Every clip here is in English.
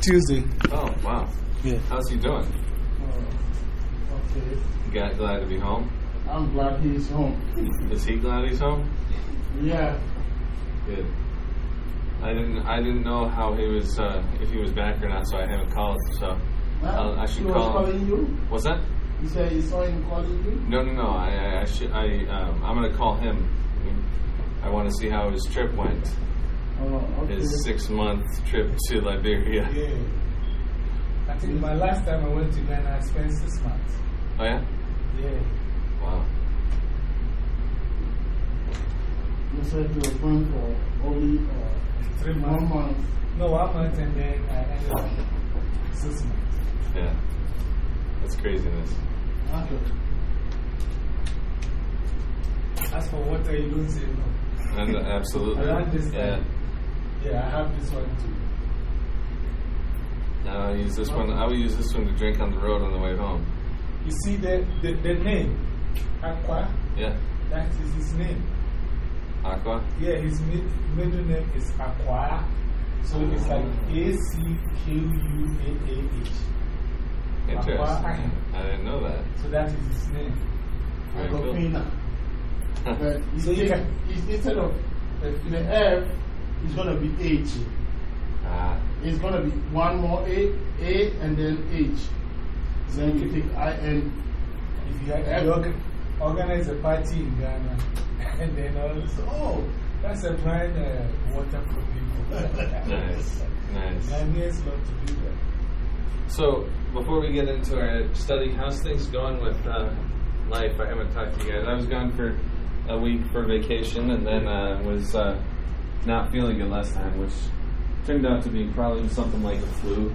Tuesday. Oh, wow. Yeah. How's he doing? Uh, okay. Got glad to be home? I'm glad he's home. Is he glad he's home? Yeah. Good. I didn't. I didn't know how he was. Uh, if he was back or not, so I haven't called. So I'll- I should he call him. calling you? what's that? You said you saw him calling you? No, no, no. I, I, I should. I. Um, I'm gonna call him. I want to see how his trip went. Oh, okay. His six month trip to Liberia. Yeah. I think my last time I went to Ghana, I spent six months. Oh yeah. Yeah. Wow. You said you were going for only uh, Three one months. month. No, one month and then I ended up six months. Yeah. That's craziness. Okay. As for water, you don't say no. And uh, absolutely. Around this Yeah. Time. Yeah, I have this one too. Now I use this one. I will use this one to drink on the road on the way home. You see the, the, the name, Aqua, Yeah. that is his name. Aqua. Yeah, his mid, middle name is Aqua. So it's like A C Q U A A H. Interesting. Aqua. I didn't know that. So that is his name. Very cool. Aquafina. But you So you take- can- it's- instead of uh, the F, it's going to be H. Ah. It's going to be one more A, A, and then H. Then you take I N. If you, if you organ, organize a party in Ghana, and then also, oh, that's a brand uh, water for people. Nice. Nice. Ghanaians love to do that. So, before we get into our study, how's things going with uh, life? I haven't talked to you guys. I was gone for a week for vacation and then uh, was uh, not feeling good last time, which turned out to be probably something like a flu,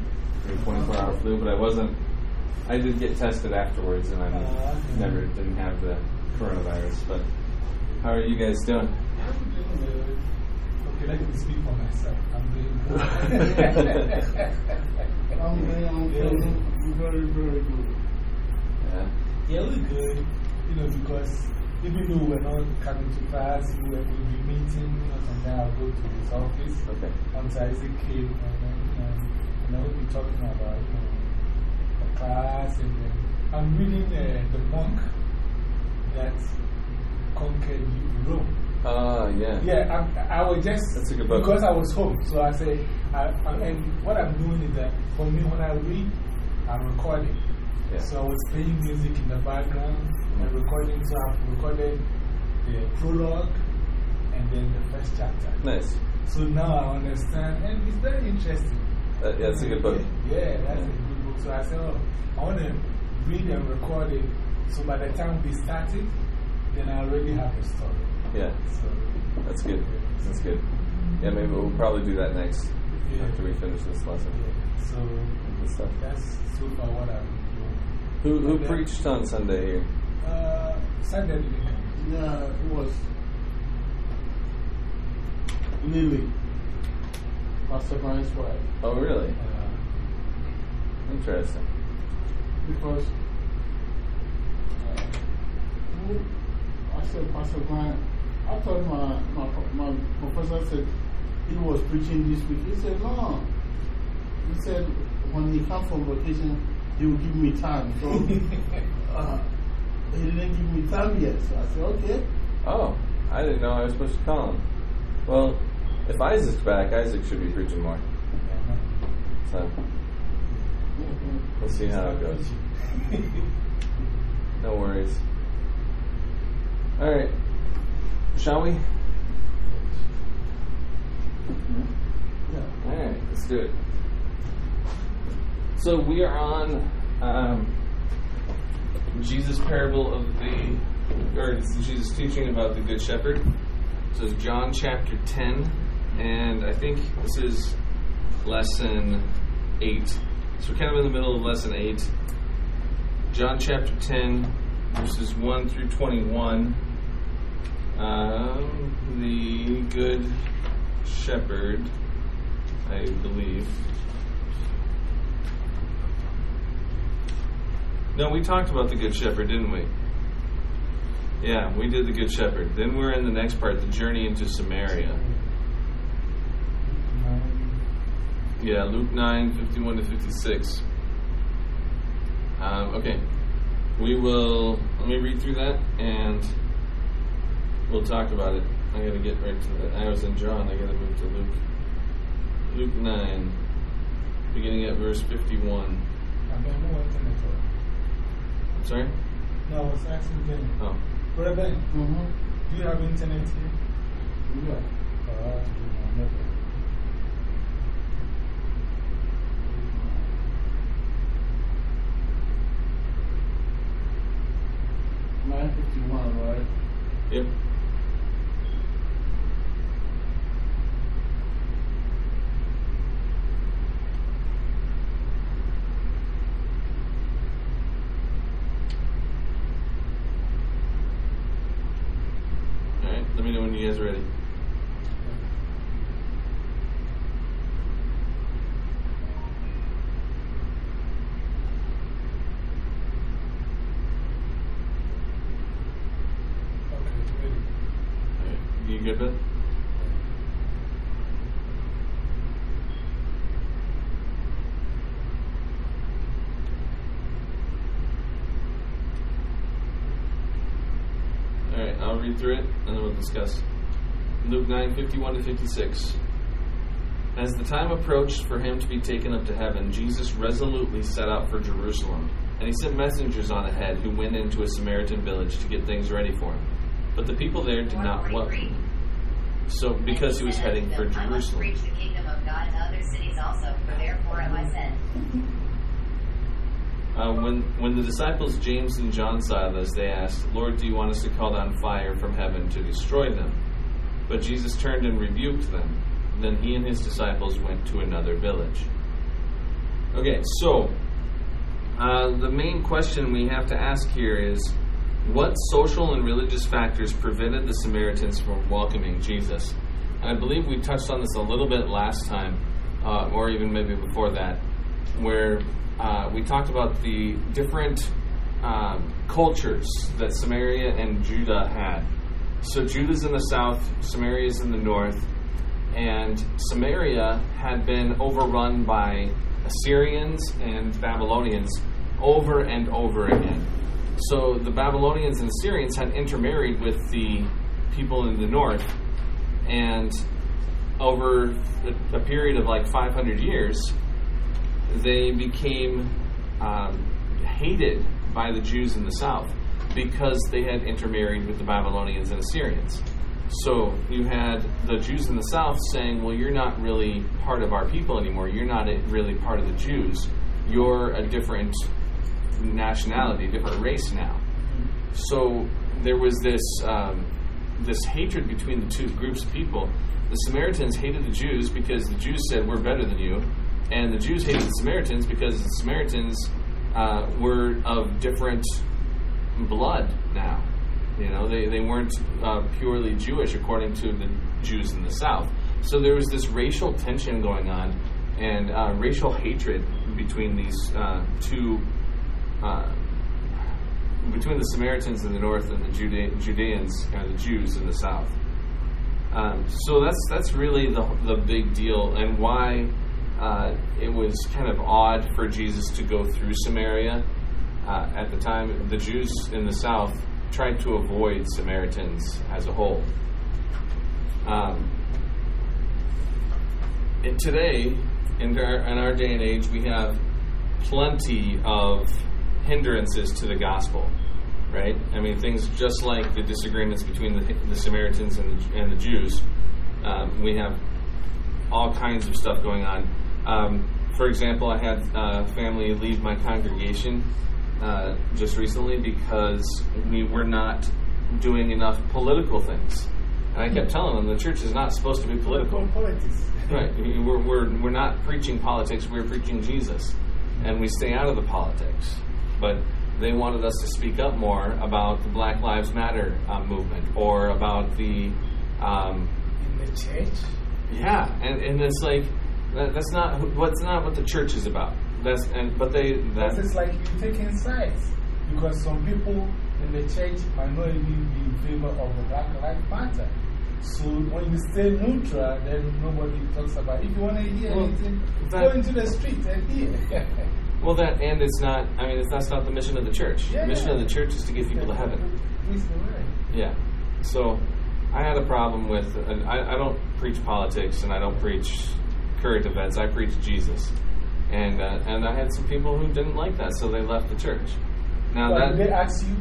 a 24 hour flu, but I wasn't. I did get tested afterwards and I Uh, never didn't have the coronavirus. But how are you guys doing? I'm doing good. Okay, let me speak for myself. I'm doing good. I'm I'm feeling very, very good. Yeah. Yeah, we're good. You know, because even though we're not coming to class, we will we'll be meeting, and sometime I'll go to his office. Okay. Once Isaac came, and then, you and then we'll be talking about, you know, the class. And then I'm reading uh, The Monk that conquered Rome. Uh, yeah. Yeah, I, I was just. That's a good book. Because I was home. So I say, I, I, and what I'm doing is that for me, when I read, I'm recording. Yeah. So I was playing music in the background and recording. So I've recorded the prologue and then the first chapter. Nice. So now I understand, and it's very interesting. That, yeah, that's a good book. Yeah, that's Yeah. a good book. So I said, oh, I want to read and record it. So by the time we start it, then I already have a story. Yeah. So, That's good. That's good. Yeah, maybe we'll probably do that next Yeah. after we finish this lesson. yeah. So that's so far what I'm doing. Who, who preached on Sunday here? Uh, Sunday didn't. Yeah, it was Lily, Pastor Brian's wife. Oh, really? Uh, Interesting. Because uh, I said, Pastor Brian, I thought my, my, my professor said he was preaching this week. He said, no. He said, when he comes from vacation, he will give me time. So uh, he didn't give me time yet. So I said, okay. Oh, I didn't know I was supposed to call him. Well, if Isaac's back, Isaac should be preaching more. So, we'll see how it goes. No worries. All right. Shall we? Yeah. All right, let's do it. So we are on um, Jesus' parable of the, or Jesus teaching about the Good Shepherd. So it's John chapter 10, and I think this is lesson 8. So we're kind of in the middle of lesson 8. John chapter 10, verses 1 through 21. Um, the Good Shepherd, I believe. No, we talked about the Good Shepherd, didn't we? Yeah, we did the Good Shepherd. Then we're in the next part, the journey into Samaria. Yeah, Luke 9, 51 to 56. Um, okay. We will, let me read through that and we'll talk about it. I gotta get right to that. I was in John, I gotta move to Luke. Luke 9, beginning at verse 51. I don't know what internet for. I'm sorry? No, I was asking Jenny. Oh. Brother Ben, Mm-hmm. do you have internet here? Yeah. Oh, that's good. I never. Nine fifty one, right? Yep. Alright, you guys ready. You good, Ben? Alright, I'll read through it and then we'll discuss. Luke 9 51 to 56. As the time approached for him to be taken up to heaven, Jesus resolutely set out for Jerusalem. And he sent messengers on ahead who went into a Samaritan village to get things ready for him. But the people there did not welcome him. So, because he was heading for Jerusalem. preach the kingdom of God to other cities also, for therefore am I sent. Uh, when, when the disciples James and John saw this, they asked, Lord, do you want us to call down fire from heaven to destroy them? But Jesus turned and rebuked them. Then he and his disciples went to another village. Okay, so uh, the main question we have to ask here is what social and religious factors prevented the Samaritans from welcoming Jesus? And I believe we touched on this a little bit last time, uh, or even maybe before that, where uh, we talked about the different um, cultures that Samaria and Judah had. So Judah's in the south, Samaria's in the north, and Samaria had been overrun by Assyrians and Babylonians over and over again. So the Babylonians and Assyrians had intermarried with the people in the north, and over a, period of like 500 years, they became um, hated by the Jews in the south because they had intermarried with the Babylonians and Assyrians. So you had the Jews in the south saying, Well, you're not really part of our people anymore. You're not really part of the Jews. You're a different nationality, different race now. So there was this, um, this hatred between the two groups of people. The Samaritans hated the Jews because the Jews said, We're better than you. And the Jews hated the Samaritans because the Samaritans uh, were of different blood now. You know, they, they weren't uh, purely Jewish according to the Jews in the South. So there was this racial tension going on and uh, racial hatred between these uh, two, uh, between the Samaritans in the north and the Jude- Judeans, or the Jews in the south. Um, so that's that's really the the big deal, and why it was kind of odd for Jesus to go through Samaria uh, at the time. The Jews in the south tried to avoid Samaritans as a whole. Um, and today, in our, in our day and age, we have plenty of hindrances to the gospel, right? I mean, things just like the disagreements between the, the Samaritans and the, and the Jews. Um, we have all kinds of stuff going on. Um, for example, I had uh, family leave my congregation uh, just recently because we were not doing enough political things. And I kept telling them the church is not supposed to be political. Politics. Right. We're, we're, we're not preaching politics, we're preaching Jesus. And we stay out of the politics. But they wanted us to speak up more about the Black Lives Matter um, movement or about the. Um, In the church? yeah, and, and it's like, that, that's not what's not what the church is about. That's and but they Because that it's like you taking sides. Because some people in the church might not even be in favor of the Black Lives Matter. So when you stay neutral, then nobody talks about it. If you want to hear Well, anything, that- go into the street and hear. Well, that and it's not. I mean, it's, that's not the mission of the church. Yeah. The mission of the church is to get people to heaven. Preach the word. Yeah. So I had a problem with. I, I don't preach politics and I don't preach current events. I preach Jesus. And uh, and I had some people who didn't like that, so they left the church. Now But that they ask you,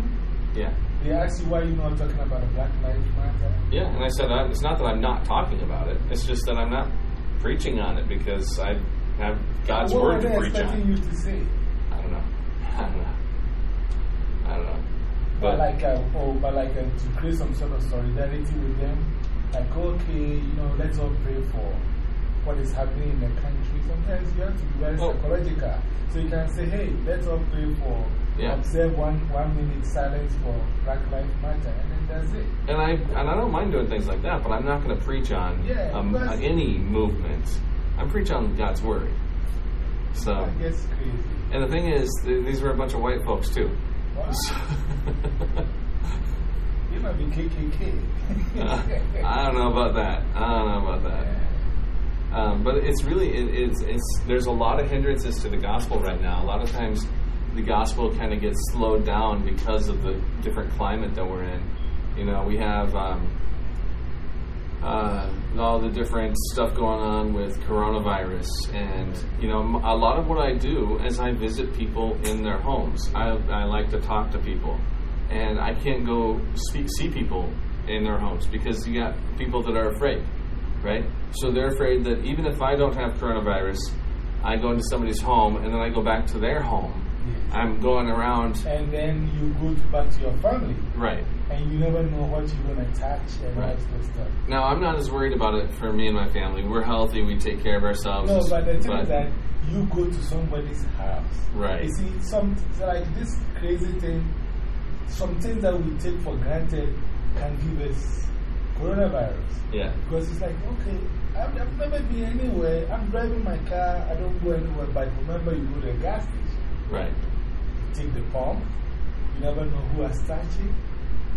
yeah they ask you why you're not talking about a Black Lives Matter. yeah, and I said I, it's not that I'm not talking about it. It's just that I'm not preaching on it because I have God's what word to preach on. you to say? I don't know. I don't know. I don't know. But like, uh, oh, but like uh, to create some sort of solidarity with them, like, okay, you know, let's all pray for what is happening in the country. Sometimes you have to be very Oh. psychological. So you can say, hey, let's all pray for, Yeah. observe one, one minute silence for Black Lives Matter, and then that's it. And I and I don't mind doing things like that, but I'm not going to preach on Yeah, um, any movement. I preach on God's word. So, That gets crazy. and the thing is, th- these were a bunch of white folks too. Wow. You might be KKK. I don't know about that. I don't know about that. Um, but it's really it, it's it's there's a lot of hindrances to the gospel right now. A lot of times, the gospel kind of gets slowed down because of the different climate that we're in. You know, we have um, uh, all the different stuff going on with coronavirus, and you know, a lot of what I do is I visit people in their homes. I I like to talk to people, and I can't go speak, see people in their homes because you got people that are afraid, right? So they're afraid that even if I don't have coronavirus, I go into somebody's home and then I go back to their home. Yes. I'm going around, And then you go to back to your family, right? and you never know what you're going to touch and all Right. that stuff. Now I'm not as worried about it for me and my family. We're healthy. We take care of ourselves. No, but the thing But- is that you go to somebody's house. Right. You see, some, so like this crazy thing, some things that we take for granted can give us coronavirus. yeah, Because it's like, okay, I've, I've never been anywhere. I'm driving my car, I don't go anywhere. But remember, you go to a gas station, right. you take the pump, you never know who has touched it.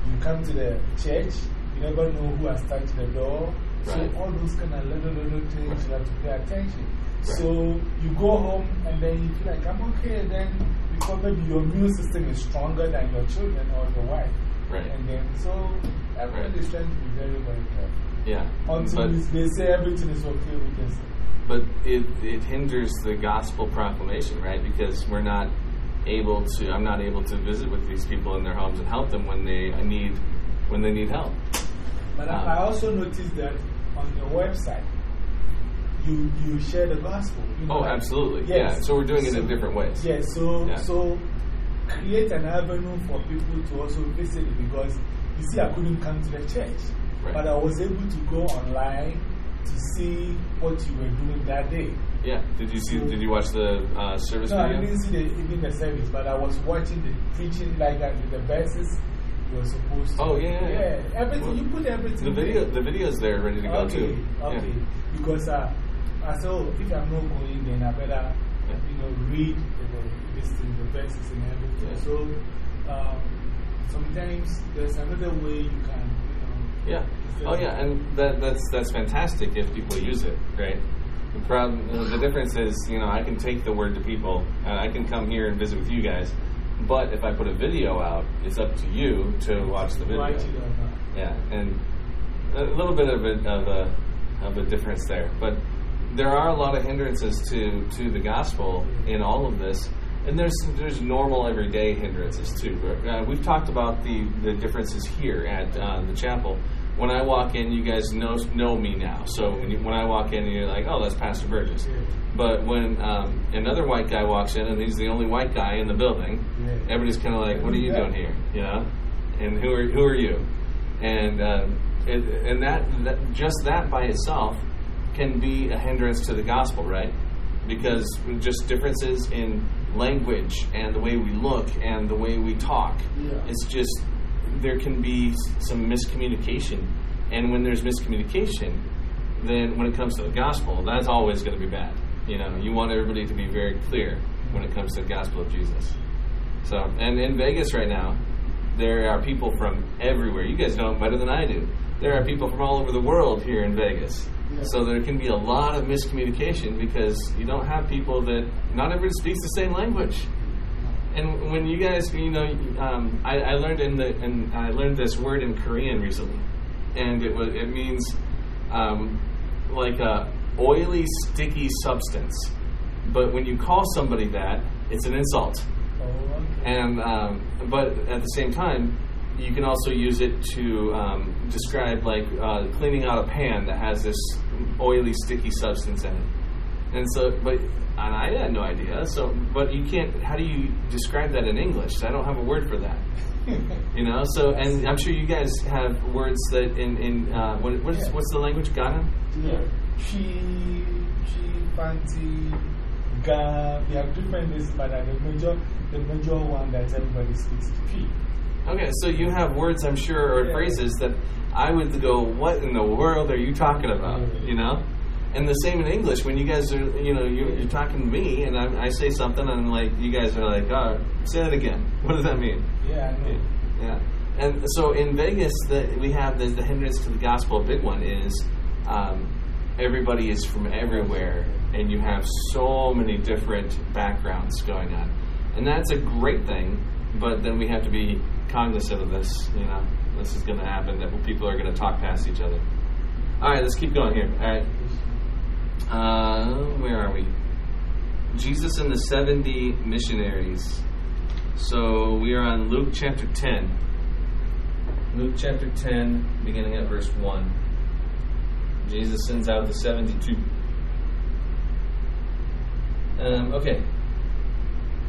You come to the church, you never know who has touched the door. Right. So, all those kind of little, little things you have to pay attention. Right. So, you go home and then you feel like, I'm okay. Then, because maybe your immune system is stronger than your children or your wife. Right. And then, so everybody is trying to be very, very careful. Yeah. Until But, they say everything is okay with this. but it, it hinders the gospel proclamation, right? Because we're not able to, I'm not able to visit with these people in their homes and help them when they need, when they need help. But Um, I, also noticed that on your website, you, you share the gospel. You know, Oh, like- absolutely. Yes. Yeah. So we're doing it in different ways. Yes, so, Yeah. so create an avenue for people to also visit it because you see, I couldn't come to the church, Right. but I was able to go online to see what you were doing that day. Yeah. Did you see, did you watch the uh, service No, I didn't see the, even the service, but I was watching the preaching like that with the verses you were supposed to. Oh, yeah, yeah, yeah. Everything, you put everything The video, there. the video's there ready to go okay, too. Okay, Yeah. because uh, I said, oh, if I'm not going, then I better, Yeah. you know, read the, this thing, the verses and everything. So um, sometimes there's another way you can, you know. Yeah. Oh yeah, and that, that's that's fantastic if people use it, right? The problem, the difference is, you know, I can take the word to people, and I can come here and visit with you guys. But if I put a video out, it's up to you to watch the video. Watch it or not. Yeah, and a little bit of a, of a of a difference there, but there are a lot of hindrances to to the gospel in all of this, and there's there's normal everyday hindrances too. Uh, we've talked about the the differences here at uh, the chapel. When I walk in, you guys know know me now. So when, you, when I walk in, you're like, "Oh, that's Pastor Burgess." Yeah. But when um, another white guy walks in, and he's the only white guy in the building, Yeah. everybody's kind of like, "What are you Yeah. doing here?" You know, and who are who are you? And um, it, and that, that just that by itself can be a hindrance to the gospel, right? Because just differences in language and the way we look and the way we talk, Yeah. it's just there can be some miscommunication, and when there's miscommunication, then when it comes to the gospel, that's always going to be bad. You know, you want everybody to be very clear when it comes to the gospel of Jesus. So, and in Vegas right now, there are people from everywhere. You guys know better than I do. there are people from all over the world here in Vegas. Yeah. So there can be a lot of miscommunication because you don't have people that not everyone speaks the same language. And when you guys, you know, um, I, I learned in the and I learned this word in Korean recently, and it was it means um, like a oily, sticky substance. But when you call somebody that, it's an insult. Oh. And um, but at the same time, you can also use it to um, describe like uh, cleaning out a pan that has this oily, sticky substance in it. And so, but and I had no idea. So, but you can't. How do you describe that in English? I don't have a word for that. You know. So, and I'm sure you guys have words that in in uh, what what is Yeah. what's the language Ghana? Yeah. She, she, Fante, ga. We have different names, but the major, the major one that everybody speaks is P. Okay, so you have words, I'm sure, or Yeah. phrases that I would go, "What in the world are you talking about?" You know. And the same in English when you guys are, you know, you're, you're talking to me, and I, I say something, and like you guys are like, "Oh, say that again." What does that mean? Yeah, Yeah. And so in Vegas, the, we have the, the hindrance to the gospel. A big one is um, everybody is from everywhere, and you have so many different backgrounds going on, and that's a great thing. But then we have to be cognizant of this. You know, this is going to happen. That people are going to talk past each other. All right, let's keep going here. All right, uh, where are we? Jesus and the seventy missionaries. So we are on Luke chapter 10. Luke chapter 10, beginning at verse 1. Jesus sends out the 72. Um, okay.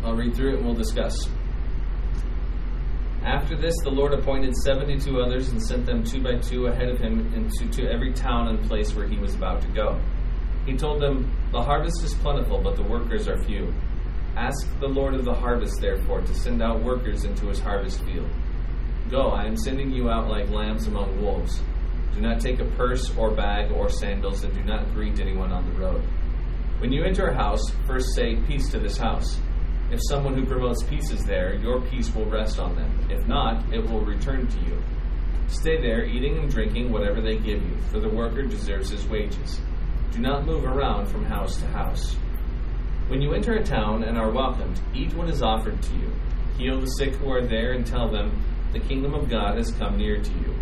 I'll read through it and we'll discuss. After this, the Lord appointed 72 others and sent them two by two ahead of him into to every town and place where he was about to go. He told them, The harvest is plentiful, but the workers are few. Ask the Lord of the harvest, therefore, to send out workers into his harvest field. Go, I am sending you out like lambs among wolves. Do not take a purse or bag or sandals, and do not greet anyone on the road. When you enter a house, first say, Peace to this house. If someone who promotes peace is there, your peace will rest on them. If not, it will return to you. Stay there, eating and drinking whatever they give you, for the worker deserves his wages. Do not move around from house to house. When you enter a town and are welcomed, eat what is offered to you. Heal the sick who are there and tell them, The kingdom of God has come near to you.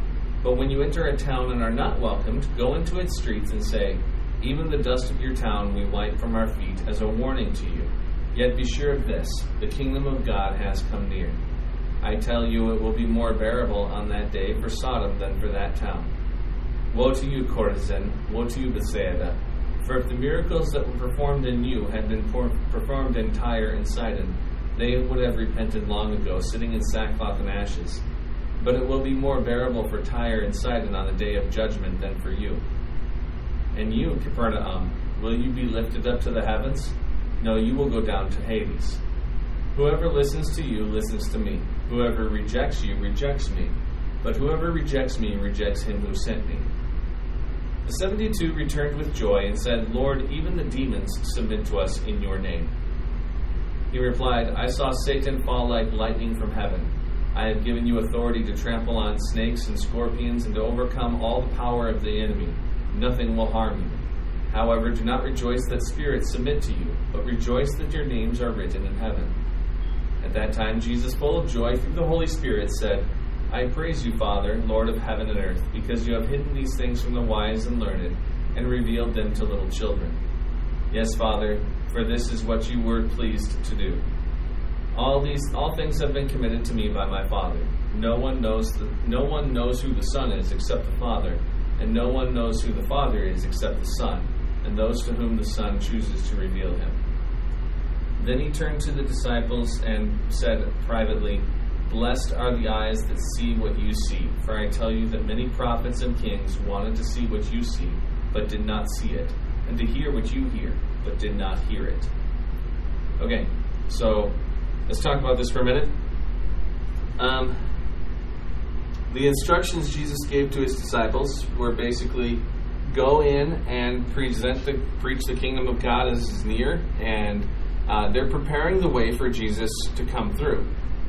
But when you enter a town and are not welcomed, go into its streets and say, Even the dust of your town we wipe from our feet as a warning to you. Yet be sure of this the kingdom of God has come near. I tell you, it will be more bearable on that day for Sodom than for that town. Woe to you, Chorazin! Woe to you, Bethsaida! For if the miracles that were performed in you had been performed in Tyre and Sidon, they would have repented long ago, sitting in sackcloth and ashes. But it will be more bearable for Tyre and Sidon on the day of judgment than for you. And you, Capernaum, will you be lifted up to the heavens? No, you will go down to Hades. Whoever listens to you listens to me. Whoever rejects you rejects me. But whoever rejects me rejects him who sent me. The seventy two returned with joy and said, Lord, even the demons submit to us in your name. He replied, I saw Satan fall like lightning from heaven. I have given you authority to trample on snakes and scorpions and to overcome all the power of the enemy. Nothing will harm you. However, do not rejoice that spirits submit to you, but rejoice that your names are written in heaven. At that time, Jesus, full of joy through the Holy Spirit, said, I praise you, Father, Lord of heaven and earth, because you have hidden these things from the wise and learned, and revealed them to little children. Yes, Father, for this is what you were pleased to do. All these all things have been committed to me by my Father. No one knows the, no one knows who the Son is except the Father, and no one knows who the Father is except the Son, and those to whom the Son chooses to reveal him. Then he turned to the disciples and said privately, Blessed are the eyes that see what you see, for I tell you that many prophets and kings wanted to see what you see, but did not see it, and to hear what you hear, but did not hear it. Okay, so let's talk about this for a minute. Um, the instructions Jesus gave to his disciples were basically go in and present the preach the kingdom of God as is near, and uh, they're preparing the way for Jesus to come through.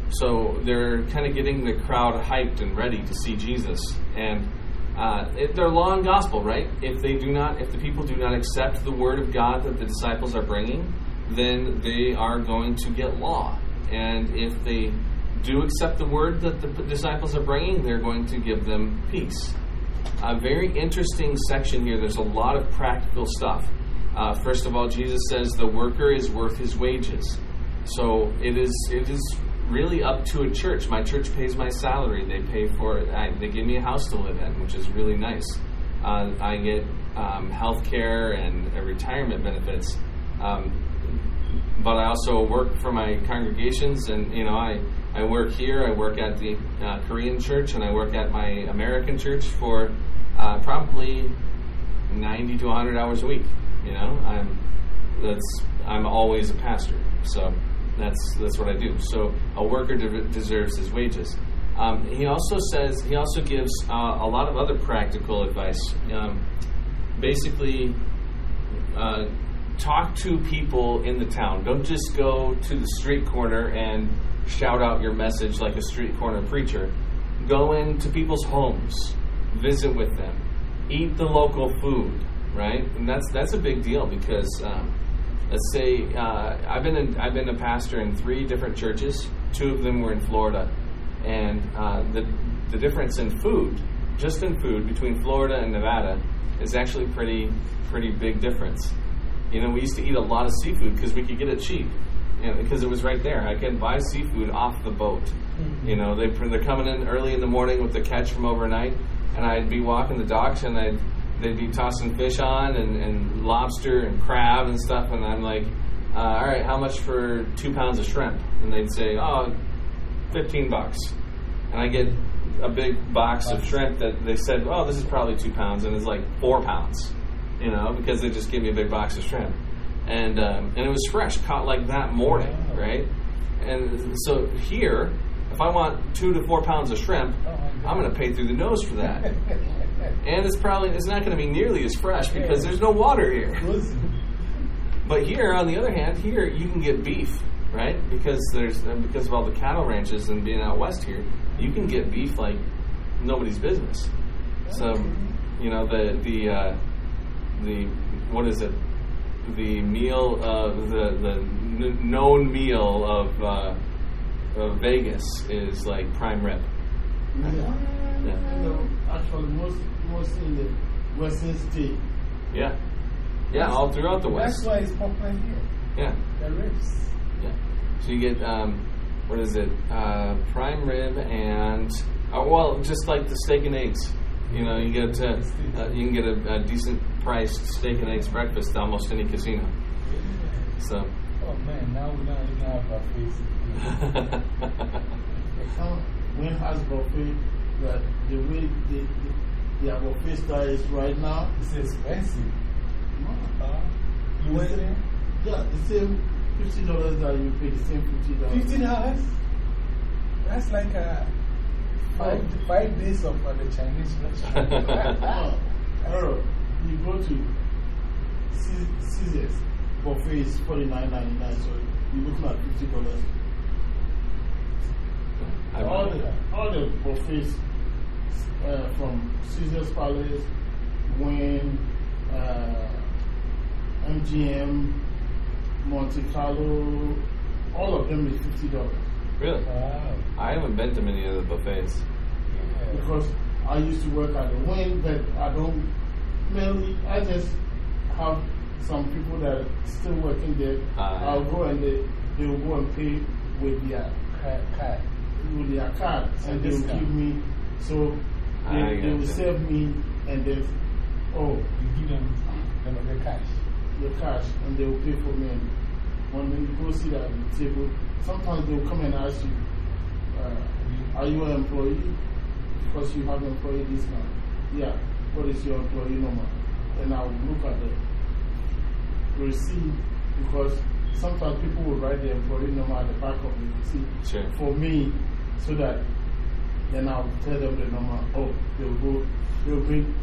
So they're kind of getting the crowd hyped and ready to see Jesus. And uh, it, they're law and gospel, right? If they do not, if the people do not accept the word of God that the disciples are bringing, then they are going to get law. And if they do accept the word that the disciples are bringing, they're going to give them peace. A very interesting section here. There's a lot of practical stuff. Uh, first of all, Jesus says the worker is worth his wages. So it is it is really up to a church. My church pays my salary. They pay for it. They give me a house to live in, which is really nice. Uh, I get um, health care and uh, retirement benefits. Um, but I also work for my congregations, and you know, I, I work here. I work at the uh, Korean church, and I work at my American church for uh, probably ninety to hundred hours a week. You know, I'm that's I'm always a pastor, so that's that's what I do. So a worker de- deserves his wages. Um, he also says he also gives uh, a lot of other practical advice. Um, basically, uh, talk to people in the town. Don't just go to the street corner and shout out your message like a street corner preacher. Go into people's homes, visit with them, eat the local food, right? And that's that's a big deal because um, let's say uh, I've been in, I've been a pastor in three different churches. Two of them were in Florida, and uh, the the difference in food, just in food, between Florida and Nevada, is actually pretty pretty big difference. You know, we used to eat a lot of seafood because we could get it cheap. You know, because it was right there. I could buy seafood off the boat. You know, they they're coming in early in the morning with the catch from overnight, and I'd be walking the docks and I'd they'd be tossing fish on and, and lobster and crab and stuff, and I'm like, uh, all right, how much for two pounds of shrimp? And they'd say, oh, 15 bucks. And I get a big box of shrimp that they said, oh, this is probably two pounds, and it's like four pounds, you know, because they just gave me a big box of shrimp. And, um, and it was fresh, caught like that morning, right? And so here, if I want two to four pounds of shrimp, I'm going to pay through the nose for that. And it's probably it's not going to be nearly as fresh because there's no water here. But here, on the other hand, here you can get beef, right? Because there's uh, because of all the cattle ranches and being out west here, you can get beef like nobody's business. So, you know the the uh, the what is it? The meal of the the n- known meal of, uh, of Vegas is like prime rib. Yeah. Yeah. Actually, most, most in the western state, Yeah, yeah, all throughout the west. That's why it's popular here. Yeah. The ribs. Yeah. So you get um, what is it? Uh, prime rib and uh, well, just like the steak and eggs. You know, you get uh, uh, you can get a, a decent priced steak and eggs breakfast at almost any casino. So. Oh man, now we don't even have some when has buffet that the way the, the, buffet style is right now, It's expensive. man, Uh, you went there? yeah, the same fifty dollars that you pay, the same fifty dollars. Fifty dollars? That's like a five, five days of uh, the Chinese restaurant. No, Harold, you go to Caesars, buffet is forty nine ninety nine, so you're looking at fifty dollars. I All the, all the buffets uh, from Caesar's Palace, Wynn, uh, MGM, Monte Carlo, all of them is fifty dollars. really, wow. I haven't been to many of the buffets. Yeah. Because I used to work at the Wynn, but I don't mainly. I just have some people that are still working there. Ah, I'll go and they they will go and pay with their Cat, cat. with their card, So and they will give me. So they, they will serve me, and then oh You give them the, cash. the cash, and they will pay for me. And when you go sit at the table, sometimes they will come and ask you, uh, "Are you an employee?" Because you have an employee this discount. Yeah. What is your employee number? And I will look at the receipt because sometimes people will write the employee number at the back of the receipt Sure. for me so that then I'll tell them the number. Oh, they'll go, they'll bring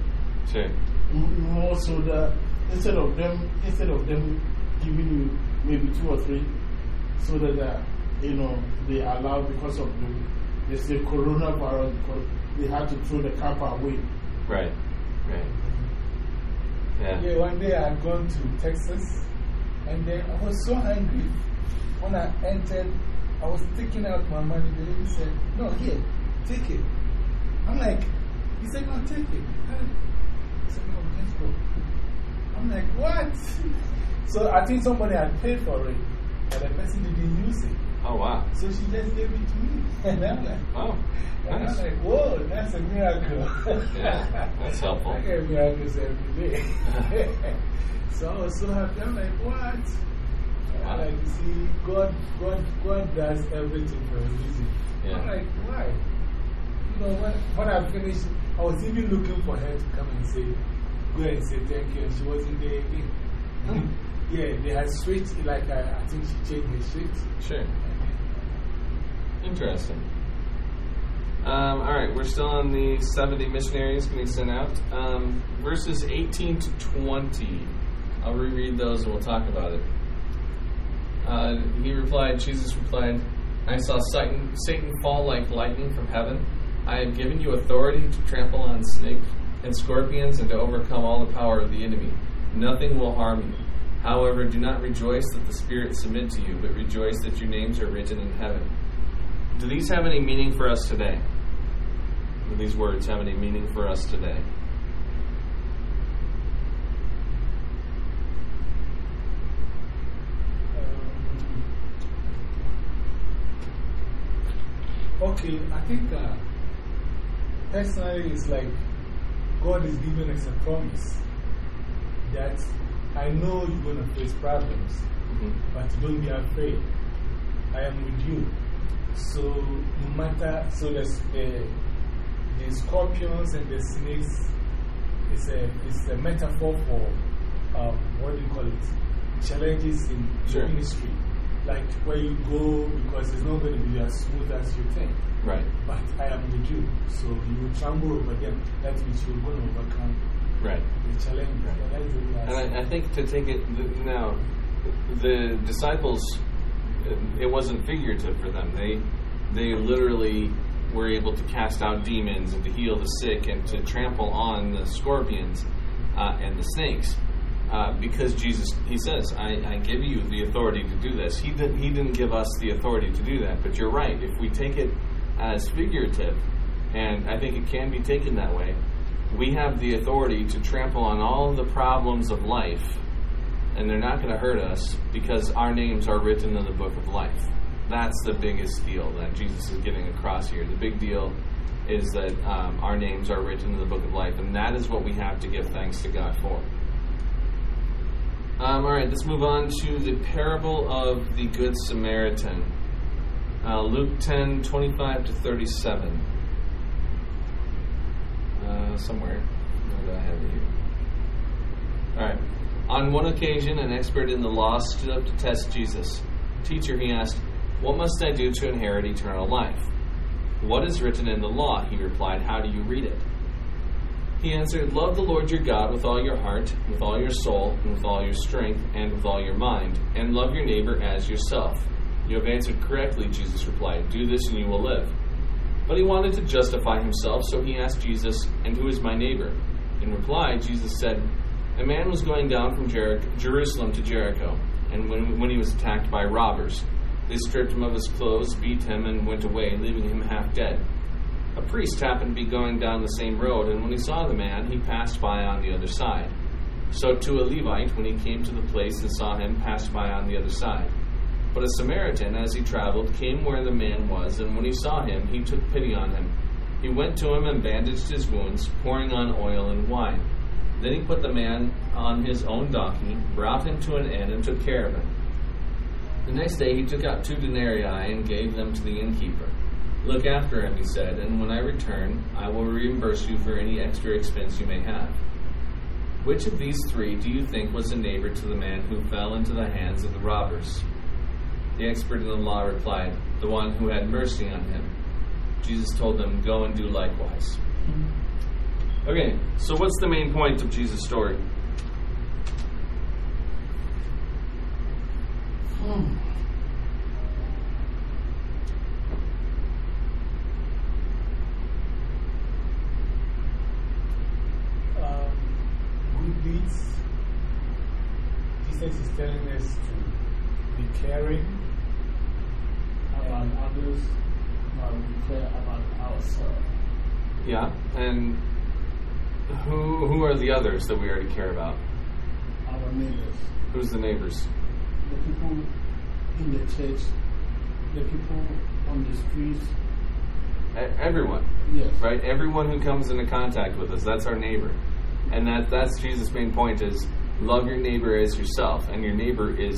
Sure. m- more soda instead of them, instead of them giving you maybe two or three so that uh, you know, they allow because of the, they say coronavirus because they had to throw the cap away. Right. Right. Yeah. Yeah, one day I had gone to Texas and then I was so angry. When I entered, I was taking out my money. The lady said, No, here, take it. I'm like, He said, No, take it. I said, No, let's go. I'm like, What? So I think somebody had paid for it, but the person didn't use it. Oh, wow. So she just gave it to me. And I'm like, Oh, and I'm like, Whoa, that's a miracle. Yeah, that's helpful. I get miracles every day. so I was so happy. I'm like, what? I'm like, you see, God, God, God does everything for a reason. Yeah. I'm like, why? Know, when, when I finished, I was even looking for her to come and say, go and say thank you, and she wasn't there again. yeah, they had switched, like, I, I think she changed the shift. Sure. Interesting. Um, all right, we're still on the 70 missionaries getting sent out. Um, verses 18 to 20. I'll reread those and we'll talk about it. Uh, he replied, Jesus replied, I saw Satan, Satan fall like lightning from heaven. I have given you authority to trample on snakes and scorpions and to overcome all the power of the enemy. Nothing will harm you. However, do not rejoice that the spirits submit to you, but rejoice that your names are written in heaven. Do these have any meaning for us today? Do these words have any meaning for us today? Um, okay, I think uh, personally it's like God is giving us a promise that I know you're going to face problems, Mhm. but don't be afraid. I am with you. So, no matter, so there's the, the scorpions and the snakes is a, is a metaphor for um, what do you call it? Challenges in Sure. ministry. Like where you go because it's not going to be as smooth as you think. Right, But I am the you. So you will tremble over them. That means you're going to overcome right. the challenge. Right. So that's the way I see And. I, I think to take it now, the disciples, uh, it wasn't figurative for them. They, they literally were able to cast out demons and to heal the sick and to trample on the scorpions uh, and the snakes. Uh, because Jesus, he says, I, I give you the authority to do this. He, did, he didn't give us the authority to do that. But you're right. If we take it as figurative, and I think it can be taken that way, we have the authority to trample on all the problems of life, and they're not going to hurt us because our names are written in the book of life. That's the biggest deal that Jesus is getting across here. The big deal is that um, our names are written in the book of life, and that is what we have to give thanks to God for. Um, all right, let's move on to the parable of the Good Samaritan. Uh, Luke 10 25 to 37 uh, somewhere. I have here? All right. On one occasion, an expert in the law stood up to test Jesus. Teacher, he asked, What must I do to inherit eternal life? What is written in the law? He replied, How do you read it? He answered, Love the Lord your God with all your heart, with all your soul, and with all your strength, and with all your mind, and love your neighbor as yourself. You have answered correctly, Jesus replied. Do this and you will live. But he wanted to justify himself, so he asked Jesus, And who is my neighbor? In reply, Jesus said, A man was going down from Jer- Jerusalem to Jericho, and when, when he was attacked by robbers, they stripped him of his clothes, beat him, and went away, leaving him half dead. A priest happened to be going down the same road, and when he saw the man, he passed by on the other side. So too a Levite, when he came to the place and saw him, passed by on the other side. But a Samaritan, as he traveled, came where the man was, and when he saw him, he took pity on him. He went to him and bandaged his wounds, pouring on oil and wine. Then he put the man on his own donkey, brought him to an inn, and took care of him. The next day he took out two denarii and gave them to the innkeeper. Look after him, he said, and when I return, I will reimburse you for any extra expense you may have. Which of these three do you think was a neighbor to the man who fell into the hands of the robbers? The expert in the law replied, The one who had mercy on him. Jesus told them, Go and do likewise. Okay, so what's the main point of Jesus' story? Hmm. Jesus is telling us to be caring. About others, but we care about ourselves. Yeah, and who who are the others that we are to care about? Our neighbors, Who's the neighbors? the people in the church, the people on the streets. E- Everyone, Yes. right? Everyone who comes into contact with us, that's our neighbor. And that that's Jesus' main point is love your neighbor as yourself, and your neighbor is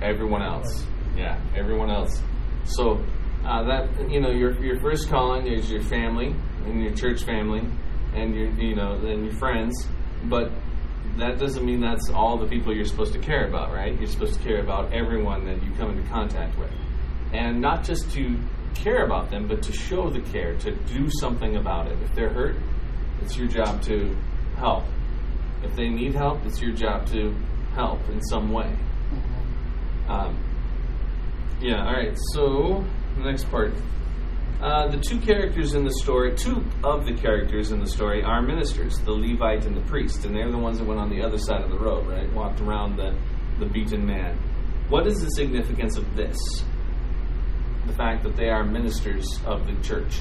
everyone else. Yeah, everyone else. So uh, that you know, your your first calling is your family and your church family, and your you know, then your friends. But that doesn't mean that's all the people you're supposed to care about, right? You're supposed to care about everyone that you come into contact with, and not just to care about them, but to show the care, to do something about it. If they're hurt, it's your job to help. If they need help, it's your job to help in some way. Um, yeah, all right, so the next part. Uh, the two characters in the story, two of the characters in the story are ministers, the Levite and the priest, and they're the ones that went on the other side of the road, right? Walked around the, the beaten man. What is the significance of this? The fact that they are ministers of the church.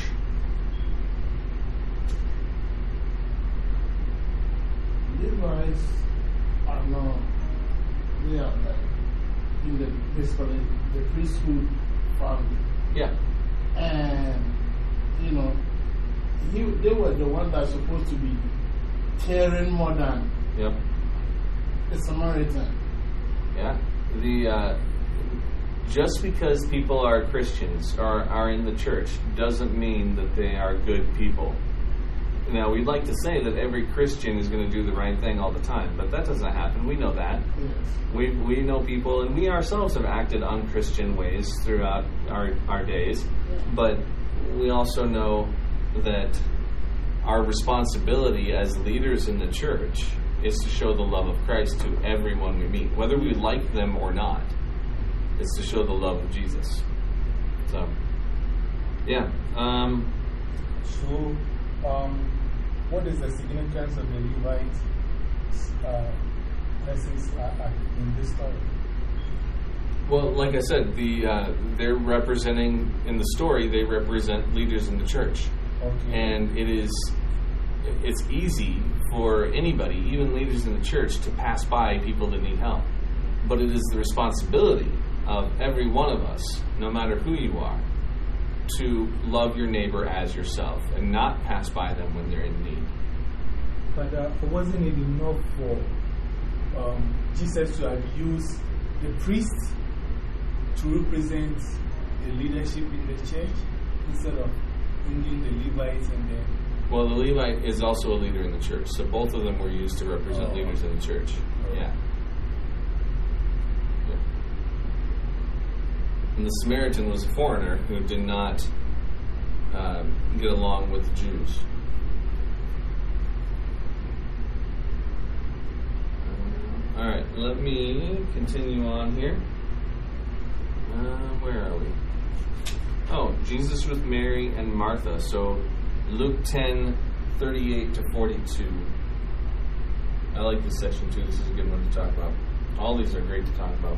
Levites are not, they are like in the basically the priesthood family. Yeah, And, you know, he, they were the ones that are supposed to be caring more than yep, the Samaritan. yeah. The uh, just because people are Christians or are in the church doesn't mean that they are good people. Now, we'd like to say that every Christian is going to do the right thing all the time, but that doesn't happen. We know that. Yes. We, we know people, and we ourselves have acted unchristian ways throughout our, our days, but we also know that our responsibility as leaders in the church is to show the love of Christ to everyone we meet, whether we like them or not. It's to show the love of Jesus. So, yeah. Um, So, um, what is the significance of the Levite uh, persons uh, uh, in this story? Well, like I said, the uh, they're representing in the story. They represent leaders in the church, Okay. and it is it's easy for anybody, even leaders in the church, to pass by people that need help. But it is the responsibility of every one of us, no matter who you are, to love your neighbor as yourself and not pass by them when they're in need. But uh, wasn't it enough for um, Jesus to have used the priest to represent the leadership in the church instead of bringing the Levites and the. Well, the Levite is also a leader in the church, so both of them were used to represent Oh. leaders in the church. Oh. Yeah. Yeah. And the Samaritan was a foreigner who did not uh, get along with the Jews. All right, let me continue on here. Uh, where are we? Oh, Jesus with Mary and Martha. So Luke 10, 38 to 42. I like this section too. This is a good one to talk about. All these are great to talk about.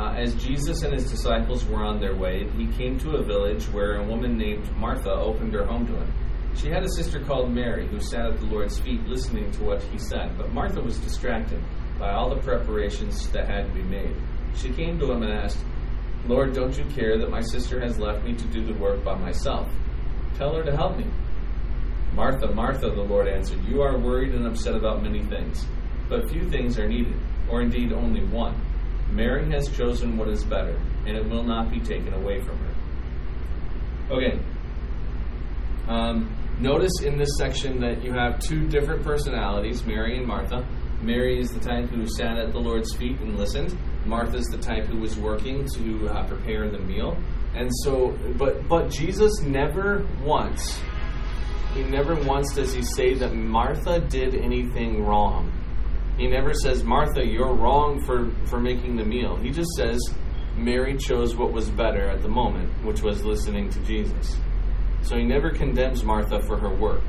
Uh, as Jesus and his disciples were on their way, he came to a village where a woman named Martha opened her home to him. She had a sister called Mary who sat at the Lord's feet listening to what he said, but Martha was distracted by all the preparations that had to be made. She came to him and asked, Lord, don't you care that my sister has left me to do the work by myself? Tell her to help me. Martha, Martha, the Lord answered, You are worried and upset about many things, but few things are needed, or indeed only one. Mary has chosen what is better, and it will not be taken away from her. Okay. Um, notice in this section that you have two different personalities, Mary and Martha. Mary is the type who sat at the Lord's feet and listened. Martha is the type who was working to uh, prepare the meal. And so, but but Jesus never once, he never once does he say that Martha did anything wrong. He never says, Martha, you're wrong for, for making the meal. He just says, Mary chose what was better at the moment, which was listening to Jesus. So he never condemns Martha for her work.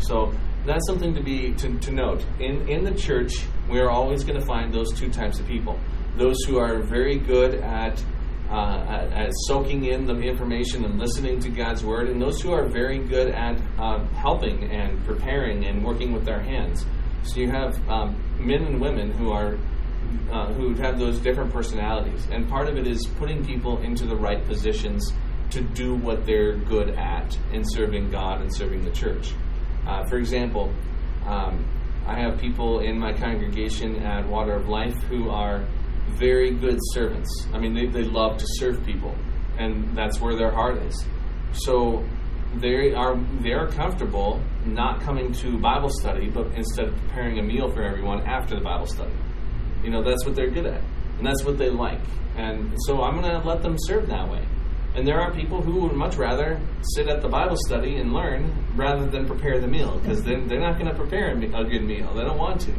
So that's something to be to, to note. In in the church, We are always going to find those two types of people those who are very good at, uh, at, at, soaking in the information and listening to God's Word, and those who are very good at uh, helping and preparing and working with their hands. So you have um, men and women who are uh, who have those different personalities, and part of it is putting people into the right positions to do what they're good at in serving God and serving the church. Uh, for example, um, I have people in my congregation at Water of Life who are very good servants. I mean, they, they love to serve people, and that's where their heart is. So they are they are comfortable not coming to Bible study, but instead preparing a meal for everyone after the Bible study. You know, that's what they're good at, and that's what they like. And so I'm going to let them serve that way. And there are people who would much rather sit at the Bible study and learn rather than prepare the meal because they're, they're not going to prepare a good meal. They don't want to.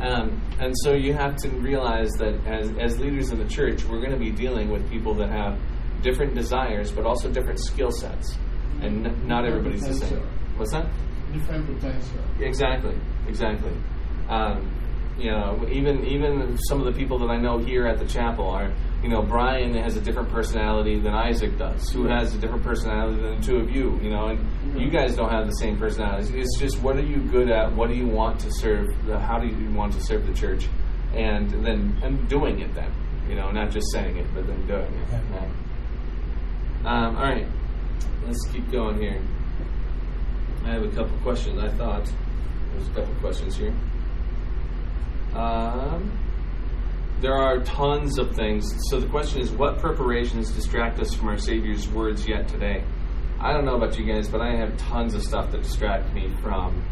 Um, and so you have to realize that as, as leaders in the church, we're going to be dealing with people that have different desires, but also different skill sets. And n- not everybody's the same. What's that? Different potential. Exactly, exactly. Um, you know, even even some of the people that I know here at the chapel are, you know, Brian has a different personality than Isaac does, who has a different personality than the two of you, you know, and you guys don't have the same personalities. It's just what are you good at? What do you want to serve? How do you want to serve the church? And then and doing it then, you know, not just saying it, but then doing it. Right? Um, all right, let's keep going here. I have a couple questions. I thought there's a couple questions here. Um, there are tons of things. So the question is, what preparations distract us from our Savior's words yet today? I don't know about you guys, but I have tons of stuff that distract me from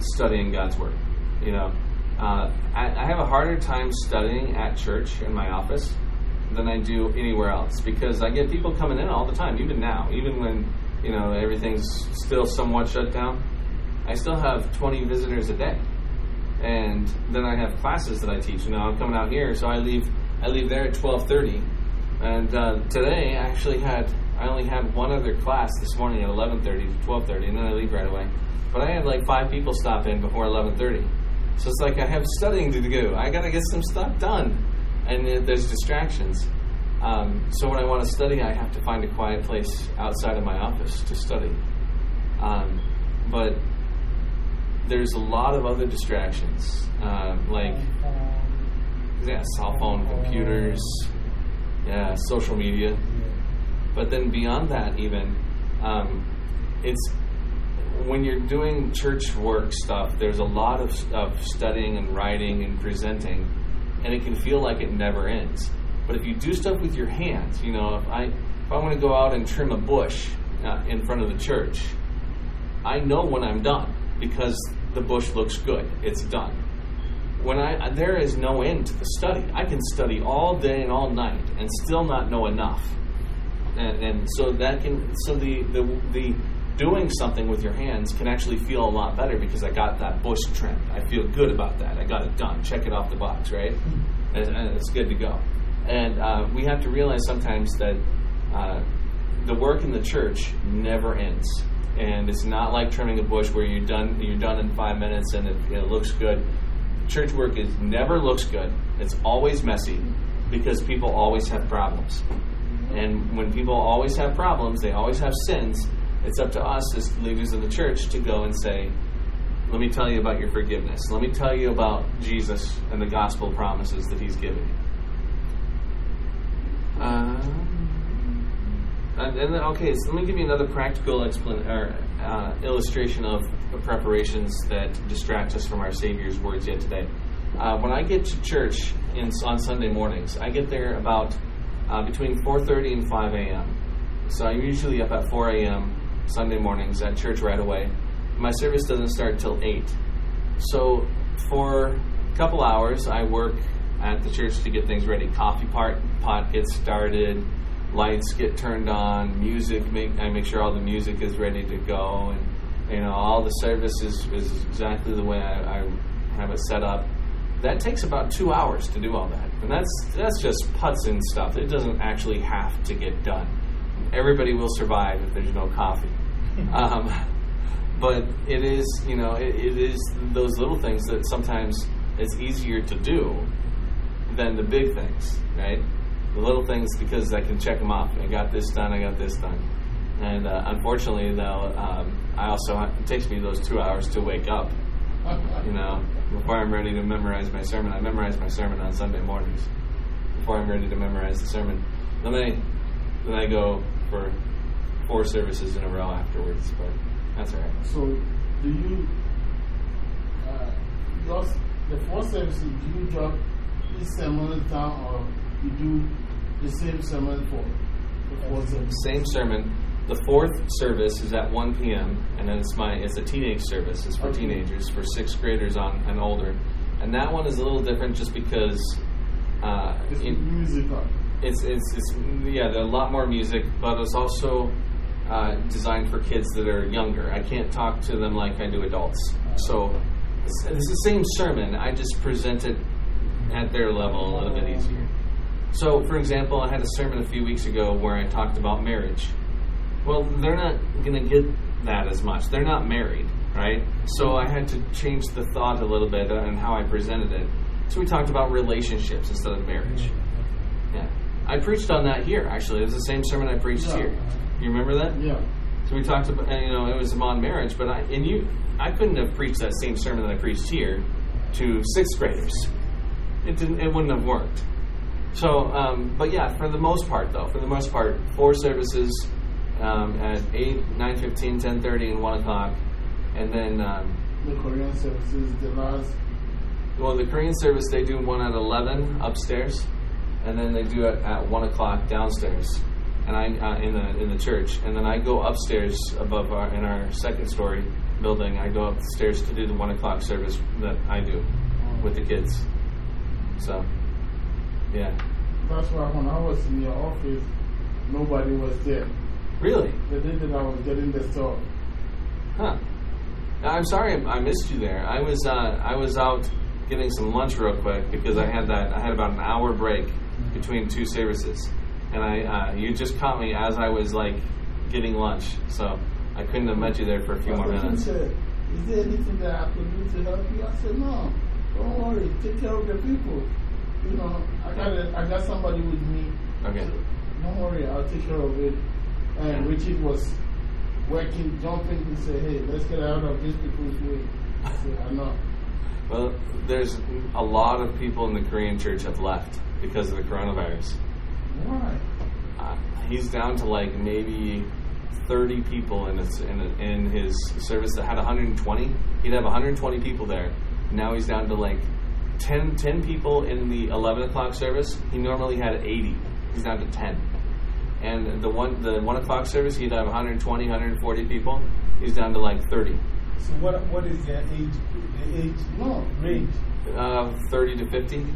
studying God's Word. You know, uh, I, I have a harder time studying at church in my office than I do anywhere else because I get people coming in all the time, even now, even when you know everything's still somewhat shut down. I still have 20 visitors a day and then I have classes that I teach. You know, I'm coming out here, so I leave I leave there at twelve thirty, and uh, today I actually had I only had one other class this morning at eleven thirty to twelve thirty, and then I leave right away. But I had like five people stop in before eleven thirty, so it's like I have studying to do. I got to get some stuff done, and there's distractions. Um, so when I want to study, I have to find a quiet place outside of my office to study. Um, but there's a lot of other distractions, uh, like yeah, cell phone, computers, yeah, social media. But then beyond that, even um, it's when you're doing church work stuff. There's a lot of, of studying and writing and presenting, and it can feel like it never ends. But if you do stuff with your hands, you know, if I if I want to go out and trim a bush uh, in front of the church, I know when I'm done because the bush looks good. It's done. When I there is no end to the study. I can study all day and all night and still not know enough. And, and so that can so the, the the doing something with your hands can actually feel a lot better because I got that bush trimmed. I feel good about that. I got it done. Check it off the box, right? And, and it's good to go. And uh, we have to realize sometimes that uh, the work in the church never ends and it's not like trimming a bush where you're done you're done in five minutes and it, it looks good. Church work is never looks good. It's always messy because people always have problems. And when people always have problems, they always have sins. It's up to us as leaders of the church to go and say, "Let me tell you about your forgiveness. Let me tell you about Jesus and the gospel promises that He's given you." Uh, and, and then, okay, so let me give you another practical explan- or, uh, illustration of preparations that distract us from our Savior's words yet today. Uh, when I get to church in, on Sunday mornings, I get there about uh, between 4:30 and 5 a.m. So I'm usually up at 4 a.m. Sunday mornings at church right away. My service doesn't start till 8. So for a couple hours, I work at the church to get things ready. Coffee pot, pot gets started lights get turned on, music make I make sure all the music is ready to go, and you know all the service is, is exactly the way I, I have it set up. That takes about two hours to do all that, and that's that's just putts and stuff. It doesn't actually have to get done. Everybody will survive if there's no coffee. um, but it is, you know, it, it is those little things that sometimes it's easier to do than the big things, right? The little things because I can check them off. I got this done. I got this done. And uh, unfortunately, though, um, I also it takes me those two hours to wake up. You know, before I'm ready to memorize my sermon. I memorize my sermon on Sunday mornings. Before I'm ready to memorize the sermon, then I then I go for four services in a row afterwards. But that's all right. So, do you, uh, yours, the four services, do you drop each sermon down or you do the same sermon for the four services? Same sermon. The fourth service is at 1 p.m. and then it's my it's a teenage service. It's for Okay. teenagers, for sixth graders on and older. And that one is a little different just because uh, It's in- musical. It's, it's it's yeah, there's a lot more music, but it's also uh, designed for kids that are younger. I can't talk to them like I do adults. So it's, it's the same sermon. I just present it at their level a little bit easier. So, for example, I had a sermon a few weeks ago where I talked about marriage. Well, they're not going to get that as much. They're not married, right? So I had to change the thought a little bit on how I presented it. So we talked about relationships instead of marriage. Yeah. I preached on that here, actually. It was the same sermon I preached Yeah. here. You remember that? Yeah. So we talked about, you know, it was on marriage, but I, and you, I couldn't have preached that same sermon that I preached here to sixth graders. It didn't, it wouldn't have worked. So, um, but yeah, for the most part, though, for the most part, four services um, at 8, 9.15, 10.30, and 1 o'clock. And then, um, The Korean services, the last, well, the Korean service, they do one at 11 upstairs, and then they do it at 1 o'clock downstairs. And I uh, in the in the church, and then I go upstairs above our in our second story building. I go upstairs to do the one o'clock service that I do with the kids. So, yeah, that's why when I was in your office, nobody was there. really, The day that I was getting the stuff. huh? I'm sorry I missed you there. I was uh, I was out getting some lunch real quick because I had that I had about an hour break between two services, and I uh, you just caught me as I was like getting lunch, so I couldn't have met you there for a few more minutes. said, Is there anything that I could do to help you? I said, No, don't worry, take care of the people. You know, I got, a, I got somebody with me. Okay. So don't worry, I'll take care of it. And Richard was working, jumping. He said, Hey, let's get out of these people's way. I said, I know. Well, there's a lot of people in the Korean church have left because of the coronavirus. Why? Uh, he's down to like maybe 30 people in his, in, in his service that had 120. He'd have 120 people there. Now he's down to like 10, 10 people in the 11 o'clock service. He normally had 80. He's down to 10. And the one the one o'clock service, he'd have 120, 140 people. He's down to like 30, So, what, what is their age, the age No. range? uh, 30 to 50.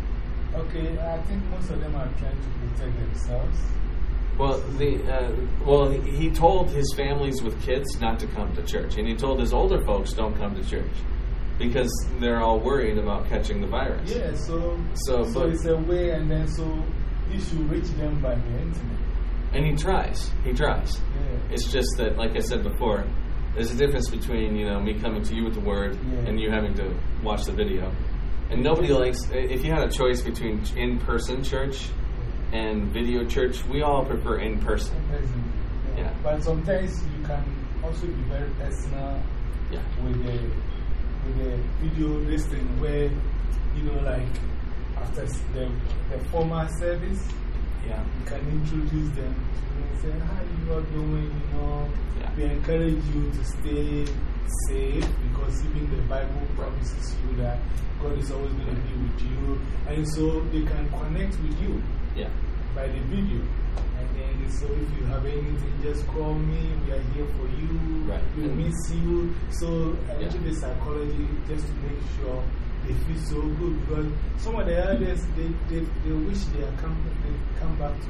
Okay, I think most of them are trying to protect themselves. Well, the uh, well, he told his families with kids not to come to church, and he told his older folks don't come to church because they're all worried about catching the virus. Yeah, so, So, so but- it's a way, and then so you should reach them by the internet. And he tries. He tries. Yeah. It's just that, like I said before, there's a difference between you know me coming to you with the word Yeah. and you having to watch the video. And nobody likes. If you had a choice between in-person church and video church, we all prefer in-person. person. Yeah. But sometimes you can also be very personal Yeah. with the, with the video this thing where, you know, like after the, the formal service, Yeah. you can introduce them to and say, How you are doing? You know, Yeah. we encourage you to stay safe because even the Bible promises you that God is always going to be with you. And so they can connect with you Yeah. by the video. And then, so if you have anything, just call me. We are here for you. Right. We miss you. So, a Yeah. little bit psychology just to make sure they feel so good. Because some of the others, they, they, they wish they had come, they come back to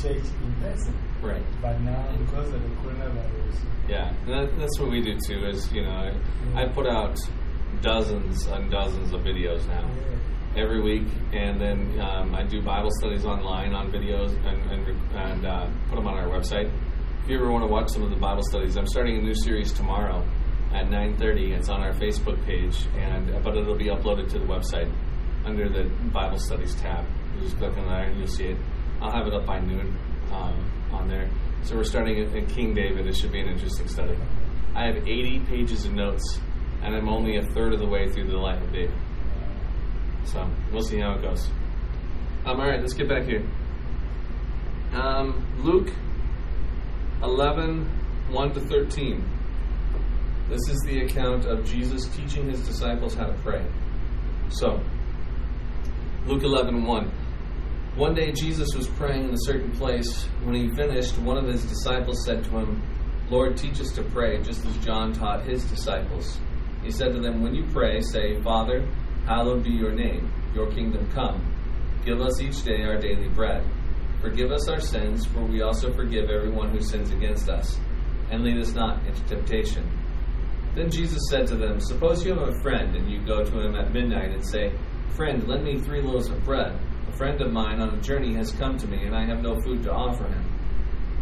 church in person. Right. But now, because of the coronavirus, Yeah, that, that's what we do too. Is you know, I, I put out dozens and dozens of videos now yeah. every week, and then um, I do Bible studies online on videos and and, and uh, put them on our website. If you ever want to watch some of the Bible studies, I'm starting a new series tomorrow at 9:30. It's on our Facebook page, and but it'll be uploaded to the website. under the Bible Studies tab. You just click on there and you'll see it. I'll have it up by noon um, on there. So we're starting at King David. It should be an interesting study. I have 80 pages of notes, and I'm only a third of the way through the life of David. So we'll see how it goes. Um, all right, let's get back here. Um, Luke 11, 1 to 13. This is the account of Jesus teaching his disciples how to pray. So, Luke 11, 1. One day Jesus was praying in a certain place. When he finished, one of his disciples said to him, Lord, teach us to pray, just as John taught his disciples. He said to them, When you pray, say, Father, hallowed be your name, your kingdom come. Give us each day our daily bread. Forgive us our sins, for we also forgive everyone who sins against us. And lead us not into temptation. Then Jesus said to them, Suppose you have a friend, and you go to him at midnight and say, Friend, lend me three loaves of bread. A friend of mine on a journey has come to me, and I have no food to offer him.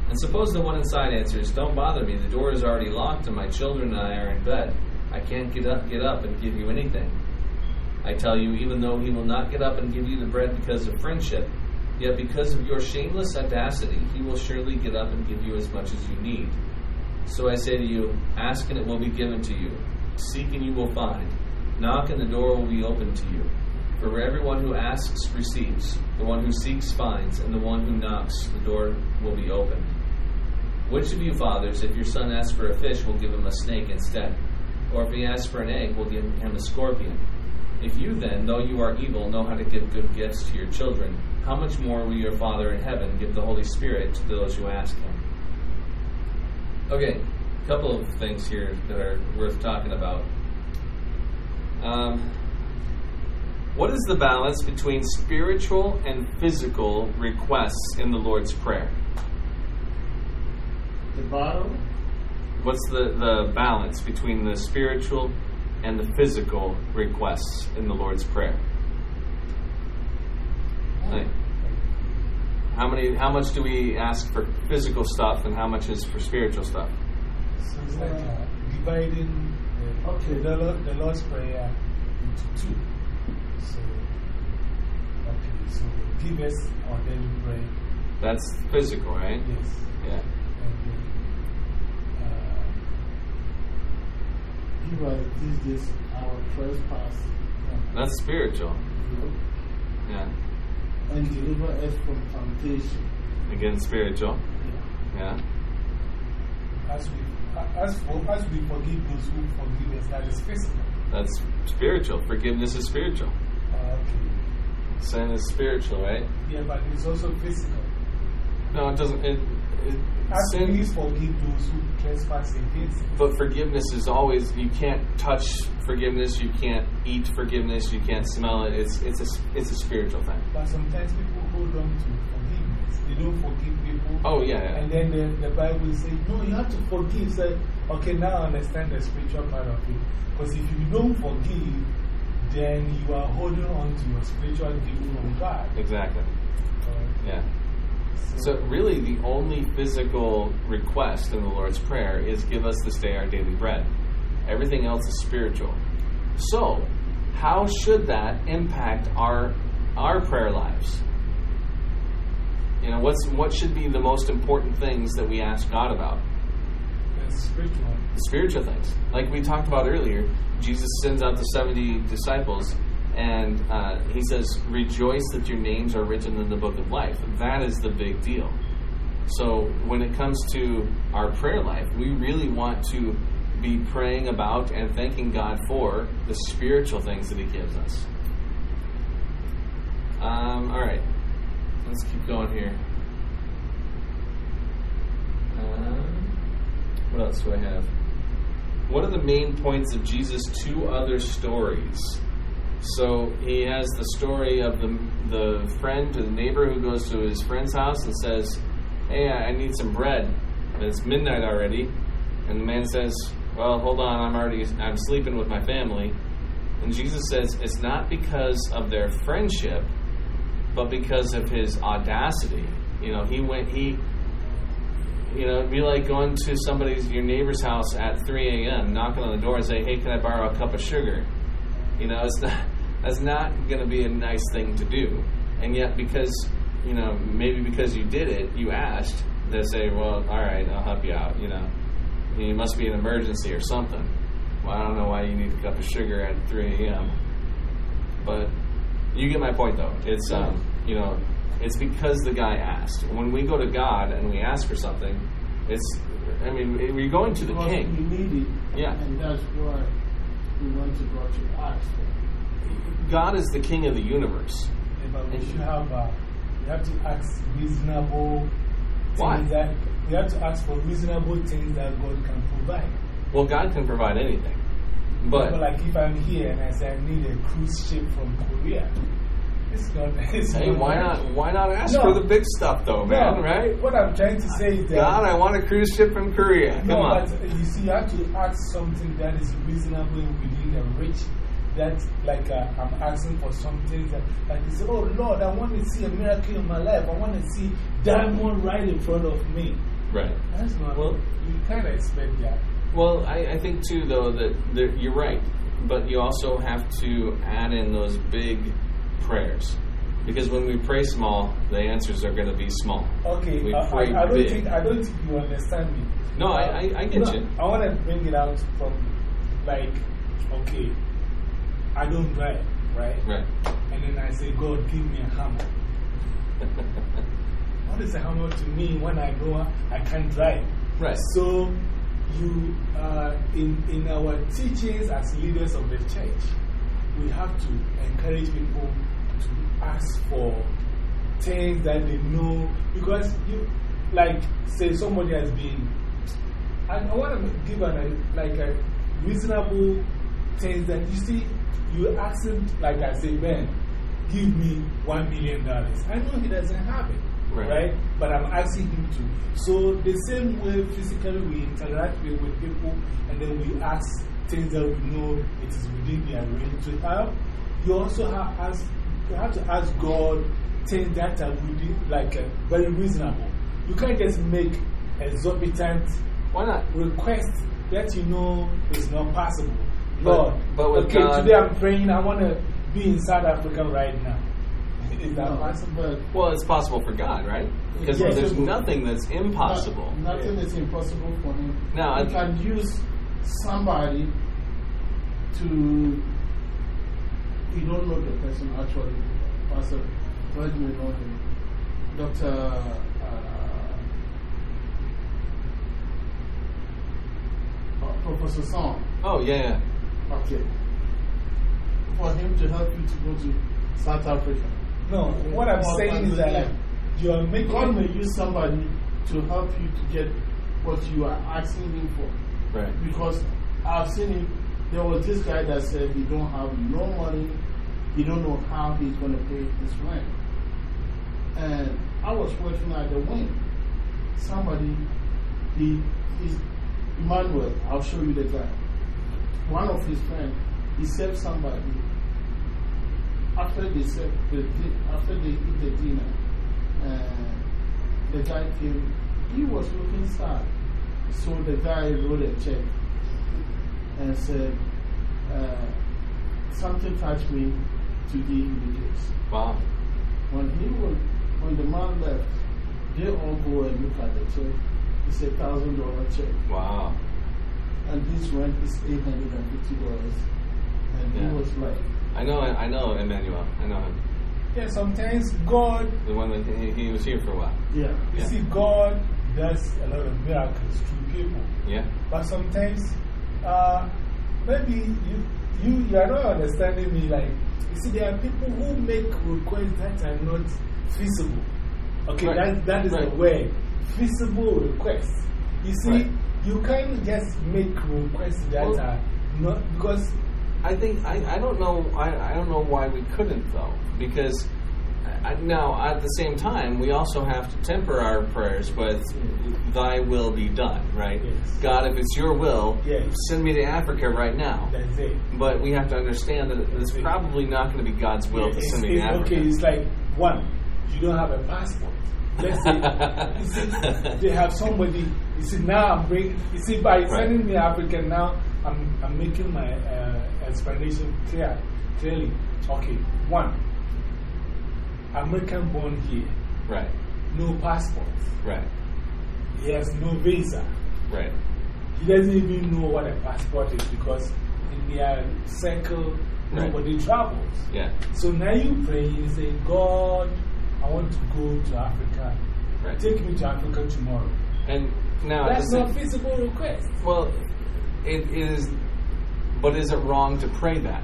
And suppose the one inside answers, Don't bother me, the door is already locked, and my children and I are in bed. I can't get up, get up and give you anything. I tell you, even though he will not get up and give you the bread because of friendship, yet because of your shameless audacity, he will surely get up and give you as much as you need. So I say to you, ask and it will be given to you. Seek and you will find. Knock and the door will be opened to you. For everyone who asks receives, the one who seeks finds, and the one who knocks, the door will be opened. Which of you fathers, if your son asks for a fish, will give him a snake instead? Or if he asks for an egg, will give him a scorpion? If you then, though you are evil, know how to give good gifts to your children, how much more will your Father in heaven give the Holy Spirit to those who ask him? Okay, a couple of things here that are worth talking about. Um, what is the balance between spiritual and physical requests in the Lord's Prayer? The battle, What's the, the balance between the spiritual and the physical requests in the Lord's Prayer? Like, how many? How much do we ask for physical stuff, and how much is for spiritual stuff? So it's like uh, dividing the, Okay. the, the Lord's Prayer into two. So, okay, so give us our daily bread. That's physical, right? Yes. Yeah. Then, uh, give us this days our trespass, That's spiritual. Yeah. And deliver us from temptation. Again, spiritual. Yeah. as, we, as, for, as we forgive those who forgive us, that is physical. That's spiritual. Forgiveness is spiritual. Uh, okay. Sin is spiritual, right? Yeah, but it's also physical. No, it doesn't. It, it, As sin, we forgive those who trespass against but forgiveness is always. You can't touch forgiveness. You can't eat forgiveness. You can't smell it. It's it's a it's a spiritual thing. But sometimes people hold on to forgiveness. They don't forgive people. Oh yeah. yeah. And then the, the Bible says, no, you have to forgive. Say, okay, now I understand the spiritual part of it. Because if you don't forgive, then you are holding on to your spiritual gift from God. Exactly. Yeah. So really, the only physical request in the Lord's Prayer is "Give us this day our daily bread." Everything else is spiritual. So, how should that impact our our prayer lives? You know, what's what should be the most important things that we ask God about? spiritual. The spiritual things, like we talked about earlier. Jesus sends out the seventy disciples, and uh, he says, "Rejoice that your names are written in the book of life." That is the big deal. So when it comes to our prayer life, we really want to be praying about and thanking God for the spiritual things that He gives us. Um, all right, let's keep going here. Um, what else do I have? What are the main points of Jesus' two other stories? So he has the story of the, the friend the neighbor who goes to his friend's house and says, Hey, I I need some bread. And it's midnight already. And the man says, Well, hold on, I'm already I'm sleeping with my family. And Jesus says it's not because of their friendship, but because of his audacity. You know, he went he you know, it'd be like going to somebody's your neighbor's house at 3 a.m., knocking on the door and say, "Hey, can I borrow a cup of sugar?" You know, it's not That's not going to be a nice thing to do. And yet, because, you know, maybe because you did it, you asked, they say, well, all right, I'll help you out, you know. It must be an emergency or something. Well, I don't know why you need a cup of sugar at 3 a.m. But you get my point, though. It's, um, you know, it's because the guy asked. When we go to God and we ask for something, it's, I mean, we're going to the Because king. we need it. Yeah. And that's why we went to go to ask for. God is the king of the universe. Yeah, but we should have, uh, we have to ask reasonable Why? things that, we have to ask for reasonable things that God can provide. Well, God can provide anything. But But, like if I'm here and I say I need a cruise ship from Korea, it's not. It's hey, not why not, why not ask No. for the big stuff, though, man, No, right? What I'm trying to say is that. God, I want a cruise ship from Korea. Come no, on. but you see, you have to ask something that is reasonable within the reach. That's like uh, I'm asking for something that, like you say, oh Lord, I want to see a miracle in my life. I want to see diamond right in front of me. Right. That's not, Well- you kind of expect that. Well, I, I think too, though, that you're right, but you also have to add in those big prayers. Because when we pray small, the answers are going to be small. Okay, We uh, pray I, I, don't big. think, I don't think you understand me. No, I, I, I get No, you. I want to bring it out from, like, okay, I don't drive, right? Right. And then I say, God, give me a hammer. What is a hammer to me when I know I can't drive? Right. So, you, uh, in, in our teachings as leaders of the church, we have to encourage people to ask for things that they know. Because, you, like, say somebody has been. I, I want to give an, a, like a reasonable things that you see, you ask him, like I say, Ben, give me $1 million. I know he doesn't have it. Right. right? But I'm asking him to. So, the same way physically we interact with, with people and then we ask things that we know it is within their range to have, you also have, ask, you have to ask God things that are within, like uh, very reasonable. You can't just make exorbitant request that you know is not possible. Lord, but with okay, God- today I'm praying, I want to be in South Africa right now. Is that No, possible? Well, it's possible for God, right? Because Yes. there's nothing that's impossible. No- nothing is impossible for him. Now, he I- can use somebody to. You don't know the person actually. Pastor, George may know him. Dr. Uh, uh, Professor Song. Oh, yeah, yeah. Okay. For him to help you to go to South Africa. No, what I'm Or saying is that you are making. God may use somebody to help you to get what you are asking him for. Right. Because I've seen it. There was this guy that said he don't have no money. He don't know how he's going to pay his rent. And I was working at the wing. Somebody, he is Emmanuel. I'll show you the guy. One of his friends, he saved somebody. After they served the, after they eat the dinner, uh, the guy came. He was looking sad. So the guy wrote a check and said, uh, Something touched me to give you. Wow. When, he was, when the man left, they all go and look at the check. It's a thousand dollar check. Wow. And his rent is $850. And Yeah. he was like, I know, I know Emmanuel. I know him. Yeah, sometimes God, The one that he, he was here for a while. Yeah. you Yeah. see, God does a lot of miracles to people. Yeah. But sometimes, uh, maybe you, you, you are not understanding me. Like, you see, there are people who make requests that are not feasible. Okay, Right. that, that is Right. the word. Feasible requests. You see, Right. You can't just make requests that Well- are not, because I think I, I don't know I, I don't know why we couldn't though because I, now at the same time we also have to temper our prayers with Thy will be done right Yes. God if it's Your will Yes. send me to Africa right now that's it. but we have to understand that it's probably not going to be God's will to send me to Africa Okay, it's like one, you don't have a passport. Let's say, they have somebody, you see, now I'm bringing, you see, by Right. sending me African now, I'm, I'm making my uh, explanation clear, clearly. Okay, one, American born here, Right. no passport. Right. He has no visa. Right. He doesn't even know what a passport is because in their circle, Right. nobody travels. Yeah. So now you pray, you say, God, I want to go to Africa. Right. Take me to Africa tomorrow. And now, That's the not same- feasible request. well, it is, but is it wrong to pray that?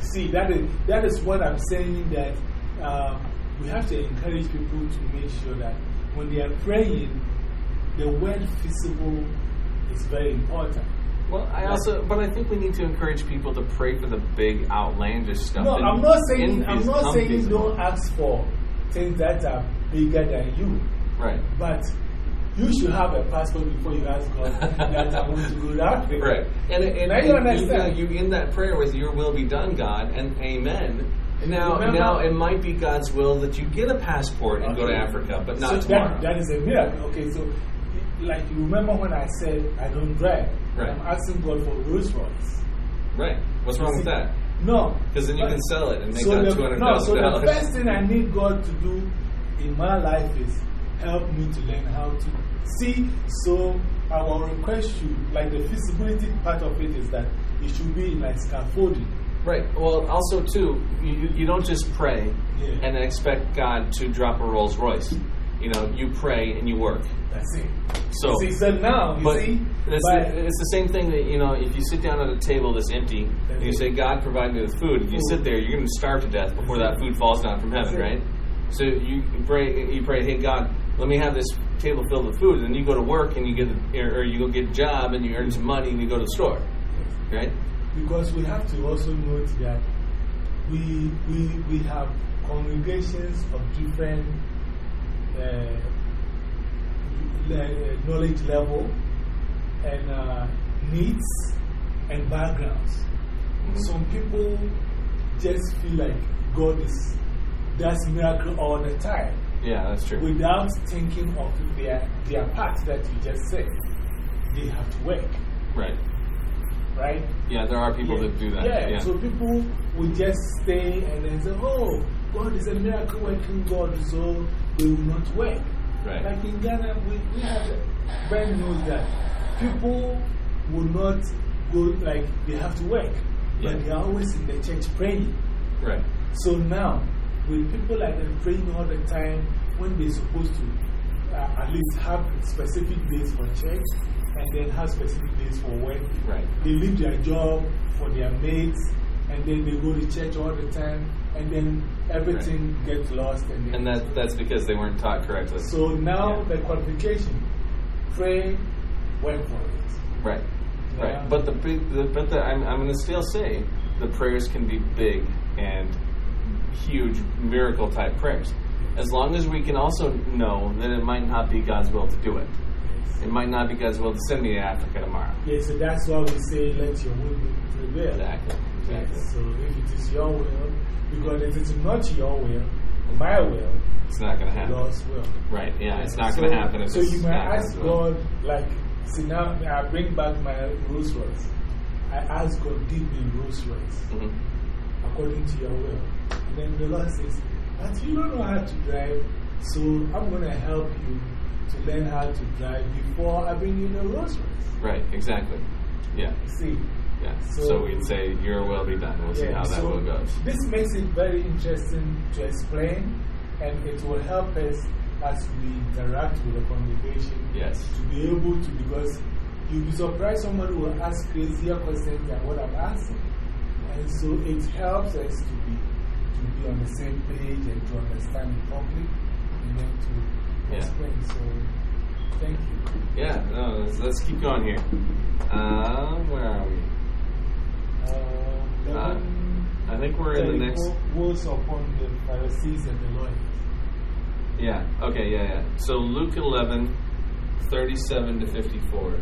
See, that is, that is what I'm saying that um, we have to encourage people to make sure that when they are praying, the word feasible is very important. Well, I also, but I think we need to encourage people to pray for the big outlandish stuff. No, and I'm not saying, I'm not saying don't ask for things that are bigger than you. Right. But you should have a passport before you ask God that I want to go to Africa. Right. And, and, Now you and understand. You, you end that prayer with "Your will be done, God," and Amen. Now, Remember- now it might be God's will that you get a passport and go to Africa, but So not tomorrow. that, that is a miracle. Okay, so like you remember when I said I don't drive? Right. I'm asking God for Rolls Royce. right. What's wrong with that? No. Because then you can sell it and make so that the- two hundred No, so the first thing I need God to do in my life is help me to learn how to see. So I will request you, like the feasibility part of it is that it should be like scaffolding. Right. Well, also too, you, you- you don't just pray Yeah. and expect God to drop a Rolls Royce. You know, you pray and you work. That's it. So, see, so now, you but see, it's, by- it's the same thing that you know. If you sit down at a table that's empty and you say, "God, provide me with food," if you Food. sit there, you're going to starve to death before that food falls down from heaven, right? So you pray, you pray, "Hey God, let me have this table filled with food," and then you go to work and you get, the, or, you go get a job and you earn some money and you go to the store, right? Because we have to also note that we, we, we have congregations of different Uh, le- uh, knowledge level and uh, needs and backgrounds. Mm-hmm. Some people just feel like God is does miracle all the time Yeah, that's true. without thinking of their, their part that you just said. They have to work, Right. right? Yeah, there are people yeah. that do that. Yeah. Yeah. so people will just stay and then say, oh, God is a miracle working God, so they will not work. Right. Like in Ghana, we, we have Ben knows that people will not go, like, they have to work, Yeah. but they are always in the church praying. right. So now, with people like them praying all the time, when they're supposed to uh, at least have specific days for church and then have specific days for work, Right. they leave their job for their mates and then they go to church all the time and then everything gets lost. And, And that, that's because they weren't taught correctly. so now Yeah. the qualification pray, work for it. Right. Yeah. Right. But the big, the, but the, I'm, I'm going to still say the prayers can be big and huge miracle type prayers. As long as we can also know that it might not be God's will to do it. It might not be God's will to send me to Africa tomorrow. Yeah, so that's why we say, let your will be prevail. Exactly. Exactly. Yes, so if it is your will, because if it is not your will, my will, It's not going to happen. God's will. Right. Yeah. It's not So- going to happen. If So you might ask. God, like, see now I bring back my Rolls Royce. I ask God, give me Rolls Royce Mhm. according to your will. And then the Lord says, but you don't know how to drive, so I'm going to help you to learn how to drive before I bring you the Rolls Royce. Right. Exactly. Yeah. See? Yeah. So- So, we'd say, Your will be done. We'll see Yeah, how that so will goes. This makes it very interesting to explain, and it will help us as we interact with the congregation Yes. to be able to, because you'll be surprised somebody will ask crazier questions than what I'm asking. And so it helps us to be, to be on the same page and to understand it properly and then to Yeah. explain. So, thank you. Yeah. No, let's, let's keep going here. Uh, where are we? Uh, I think we're in the next. was upon the Pharisees and the lawyers. Yeah, okay, yeah, yeah. So Luke 11, 37 to 54.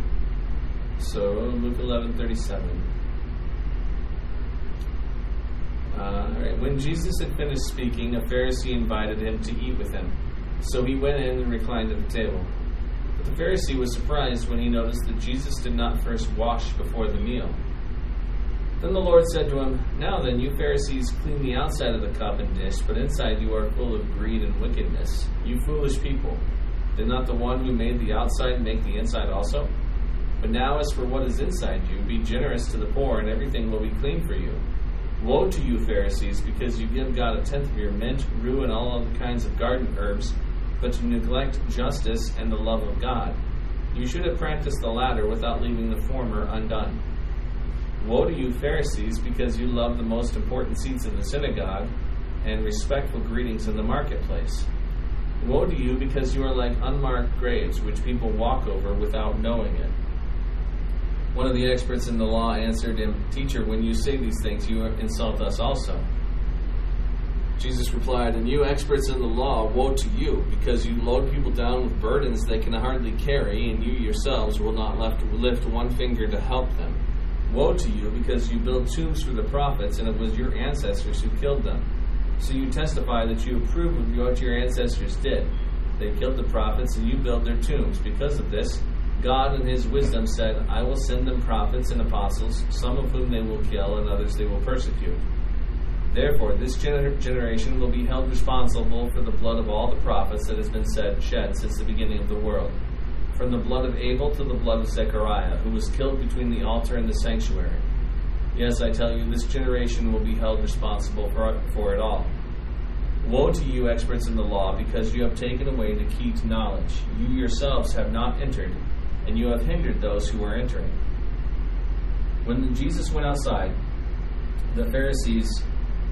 So Luke 11, 37. Uh, all right. When Jesus had finished speaking, a Pharisee invited him to eat with him. So he went in and reclined at the table. But the Pharisee was surprised when he noticed that Jesus did not first wash before the meal. Then the Lord said to him, Now then, you Pharisees clean the outside of the cup and dish, but inside you are full of greed and wickedness. You foolish people. Did not the one who made the outside make the inside also? But now, as for what is inside you, be generous to the poor, and everything will be clean for you. Woe to you, Pharisees, because you give God a tenth of your mint, rue, and all other kinds of garden herbs, but you neglect justice and the love of God. You should have practiced the latter without leaving the former undone. Woe to you, Pharisees, because you love the most important seats in the synagogue and respectful greetings in the marketplace. Woe to you, because you are like unmarked graves, which people walk over without knowing it. One of the experts in the law answered him, Teacher, when you say these things, you insult us also. Jesus replied, And you experts in the law, woe to you, because you load people down with burdens they can hardly carry, and you yourselves will not lift one finger to help them. Woe to you, because you build tombs for the prophets, and it was your ancestors who killed them. So you testify that you approve of what your ancestors did. They killed the prophets, and you built their tombs. Because of this, God in his wisdom said, I will send them prophets and apostles, some of whom they will kill, and others they will persecute. Therefore, this gener- generation will be held responsible for the blood of all the prophets that has been said, shed since the beginning of the world. From the blood of Abel to the blood of Zechariah, who was killed between the altar and the sanctuary. Yes, I tell you, this generation will be held responsible for, for it all. Woe to you, experts in the law, because you have taken away the key to knowledge. You yourselves have not entered, and you have hindered those who are entering. When Jesus went outside, the Pharisees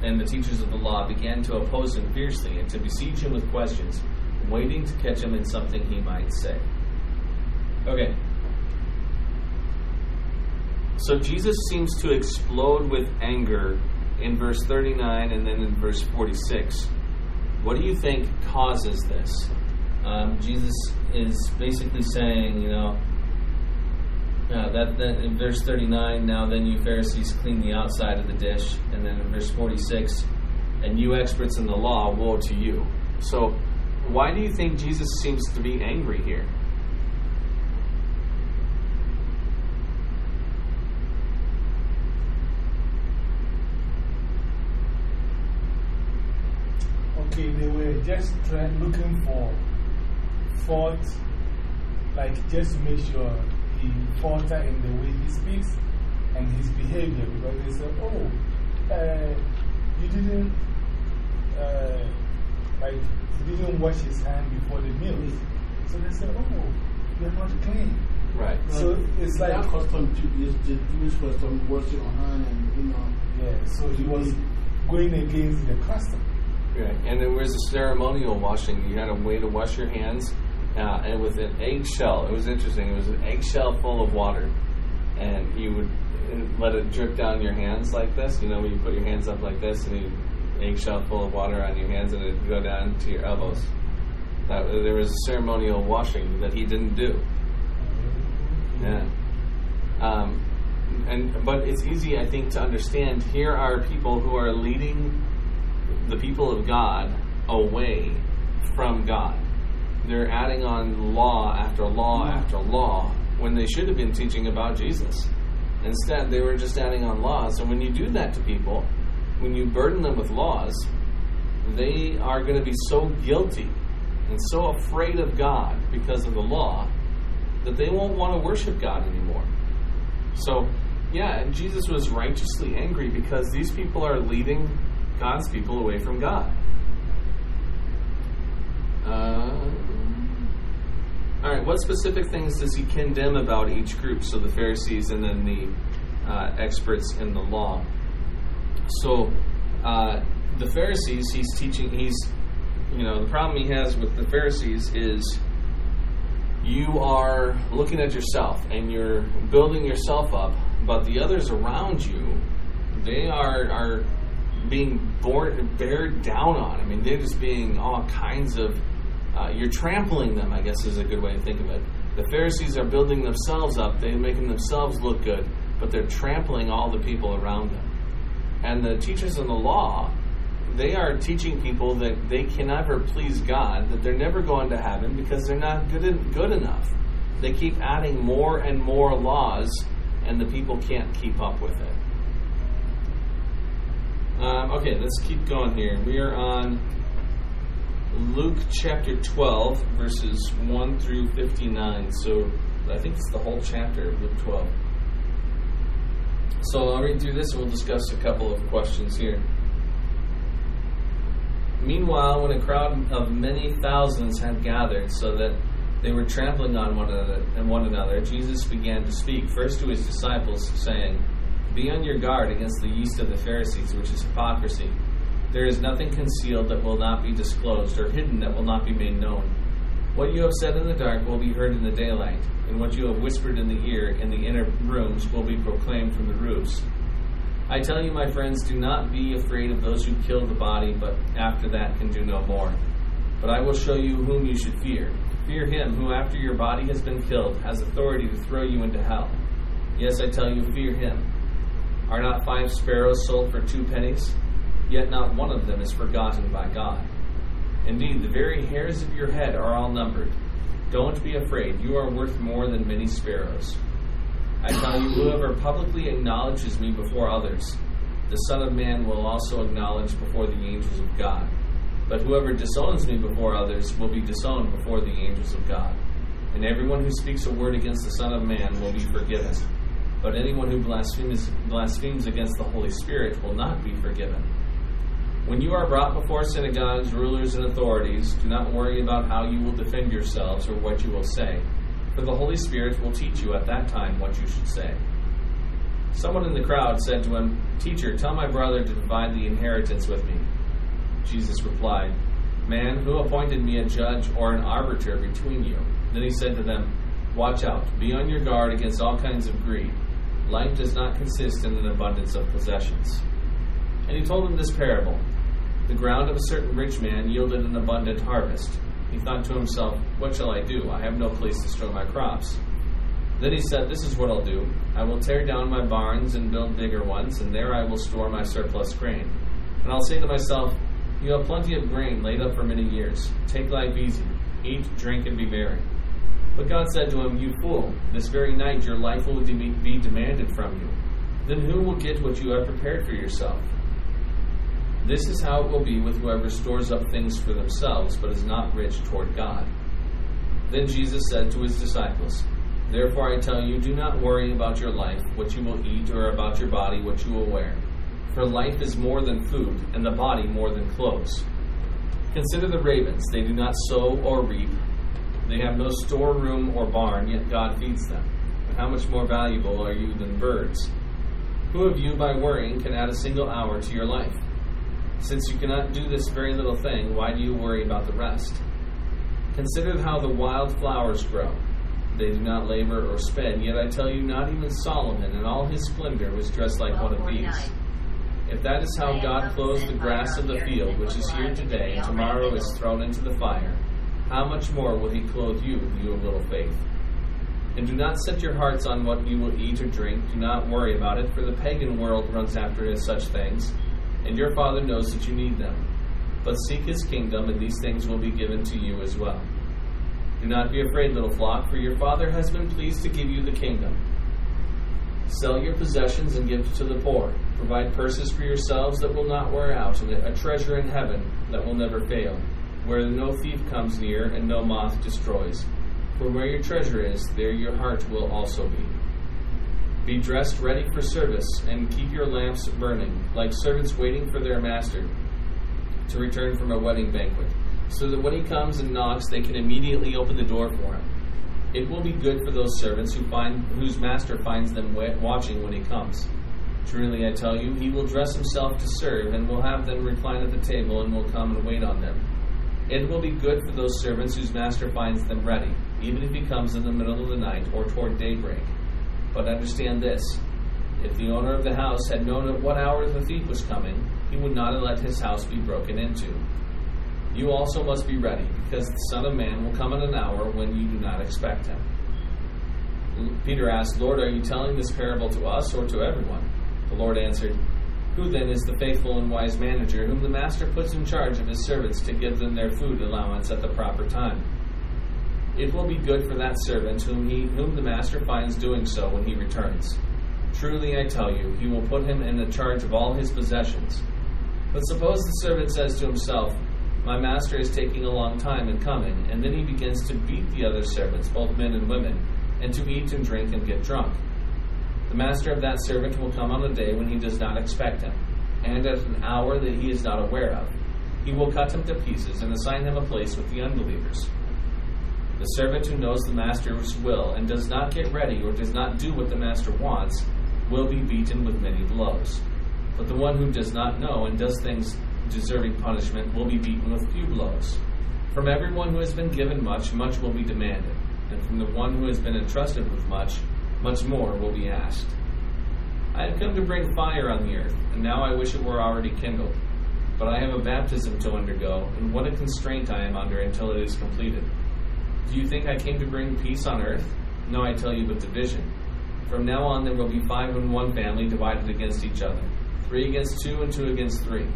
and the teachers of the law began to oppose him fiercely and to besiege him with questions, waiting to catch him in something he might say. Okay. So Jesus seems to explode with anger in verse 39 and then in verse 46. What do you think causes this? Um, Jesus is basically saying, you know, uh, that, that in verse 39, now then you Pharisees clean the outside of the dish. And then in verse 46, and you experts in the law, woe to you. So, why do you think Jesus seems to be angry here? Okay, they were just looking for fault, like just to make sure he falter in the way he speaks and his behavior because they said, oh, uh, you didn't, uh, like, he didn't wash his hand before the meal. So they said, oh, you're not clean. Right. So it's like. That custom the Jewish custom, wash your hand and, you know. Yeah, so he was going against the custom. Right. And there was a ceremonial washing. You had a way to wash your hands uh, and with an eggshell. It was interesting. It was an eggshell full of water, and you would uh, let it drip down your hands like this. You know, when you put your hands up like this, and you eggshell full of water on your hands, and it'd go down to your elbows. That, there was a ceremonial washing that he didn't do. Yeah. Um, and but it's easy, I think, to understand. Here are people who are leading the people of God away from God they're adding on law after law hmm. after law when they should have been teaching about Jesus. Instead, they were just adding on laws. And when you do that to people, when you burden them with laws, they are going to be so guilty and so afraid of God because of the law that they won't want to worship God anymore. So, yeah, and Jesus was righteously angry because these people are leading God's people away from God. Uh, all right, what specific things does he condemn about each group? So the Pharisees and then the uh, experts in the law. So uh, the Pharisees, he's teaching, he's, you know, the problem he has with the Pharisees is you are looking at yourself and you're building yourself up, but the others around you, they are, are being born, bared down on. I mean, they're just being all kinds of uh, you're trampling them, I guess is a good way to think of it. The Pharisees are building themselves up, they're making themselves look good, but they're trampling all the people around them. And the teachers in the law, they are teaching people that they can never please God, that they're never going to heaven because they're not good, good enough. They keep adding more and more laws, and the people can't keep up with it. Um, okay, let's keep going here. We are on Luke chapter 12, verses 1 through 59. So I think it's the whole chapter of Luke 12. So I'll read through this and we'll discuss a couple of questions here. Meanwhile, when a crowd of many thousands had gathered so that they were trampling on one another and one another, Jesus began to speak first to his disciples, saying, Be on your guard against the yeast of the Pharisees, which is hypocrisy. There is nothing concealed that will not be disclosed, or hidden that will not be made known. What you have said in the dark will be heard in the daylight, and what you have whispered in the ear in the inner rooms will be proclaimed from the roofs. I tell you, my friends, do not be afraid of those who kill the body, but after that can do no more. But I will show you whom you should fear. Fear him who, after your body has been killed, has authority to throw you into hell. Yes, I tell you, fear him. Are not five sparrows sold for two pennies? Yet not one of them is forgotten by God. Indeed, the very hairs of your head are all numbered. Don't be afraid, you are worth more than many sparrows. I tell you, whoever publicly acknowledges me before others, the Son of Man will also acknowledge before the angels of God. But whoever disowns me before others will be disowned before the angels of God. And everyone who speaks a word against the Son of Man will be forgiven. But anyone who blasphemes, blasphemes against the Holy Spirit will not be forgiven. When you are brought before synagogues, rulers, and authorities, do not worry about how you will defend yourselves or what you will say for the Holy Spirit will teach you at that time what you should say. Someone in the crowd said to him, Teacher, tell my brother to divide the inheritance with me. Jesus replied, Man, who appointed me a judge or an arbiter between you? Then he said to them, Watch out, be on your guard against all kinds of greed. Life does not consist in an abundance of possessions. And he told them this parable The ground of a certain rich man yielded an abundant harvest. He thought to himself, What shall I do? I have no place to store my crops. Then he said, This is what I'll do. I will tear down my barns and build bigger ones, and there I will store my surplus grain. And I'll say to myself, You have plenty of grain laid up for many years. Take life easy. Eat, drink, and be merry. But God said to him, You fool, this very night your life will be demanded from you. Then who will get what you have prepared for yourself? This is how it will be with whoever stores up things for themselves, but is not rich toward God. Then Jesus said to his disciples, Therefore I tell you, do not worry about your life, what you will eat, or about your body, what you will wear. For life is more than food, and the body more than clothes. Consider the ravens, they do not sow or reap, they have no storeroom or barn, yet God feeds them. And how much more valuable are you than birds? Who of you, by worrying, can add a single hour to your life? Since you cannot do this very little thing, why do you worry about the rest? Consider how the wild flowers grow. They do not labor or spin, yet I tell you, not even Solomon in all his splendor was dressed like one of these. If that is how God clothes the grass of the field, which is here today and tomorrow is thrown into the fire, how much more will he clothe you, you of little faith? And do not set your hearts on what you will eat or drink. Do not worry about it, for the pagan world runs after such things and your Father knows that you need them. But seek his kingdom, and these things will be given to you as well. Do not be afraid, little flock, for your Father has been pleased to give you the kingdom. Sell your possessions and give to the poor. Provide purses for yourselves that will not wear out, and a treasure in heaven that will never fail, where no thief comes near and no moth destroys. For where your treasure is, there your heart will also be. Be dressed ready for service, and keep your lamps burning, like servants waiting for their master to return from a wedding banquet, so that when he comes and knocks, they can immediately open the door for him. It will be good for those servants who find, whose master finds them watching when he comes. Truly, I tell you, he will dress himself to serve, and will have them recline at the table, and will come and wait on them. It will be good for those servants whose master finds them ready, even if he comes in the middle of the night or toward daybreak. But understand this if the owner of the house had known at what hour the thief was coming, he would not have let his house be broken into. You also must be ready, because the Son of Man will come in an hour when you do not expect him. Peter asked, Lord, are you telling this parable to us or to everyone? The Lord answered, Who then is the faithful and wise manager whom the master puts in charge of his servants to give them their food allowance at the proper time? It will be good for that servant whom, he, whom the master finds doing so when he returns. Truly I tell you, he will put him in the charge of all his possessions. But suppose the servant says to himself, My master is taking a long time in coming, and then he begins to beat the other servants, both men and women, and to eat and drink and get drunk. The master of that servant will come on a day when he does not expect him, and at an hour that he is not aware of. He will cut him to pieces and assign him a place with the unbelievers. The servant who knows the master's will and does not get ready or does not do what the master wants will be beaten with many blows. But the one who does not know and does things deserving punishment will be beaten with few blows. From everyone who has been given much, much will be demanded, and from the one who has been entrusted with much, much more will be asked. I have come to bring fire on the earth, and now I wish it were already kindled. But I have a baptism to undergo, and what a constraint I am under until it is completed. Do you think I came to bring peace on earth? No, I tell you, but division. From now on, there will be five in one family divided against each other, three against two, and two against three.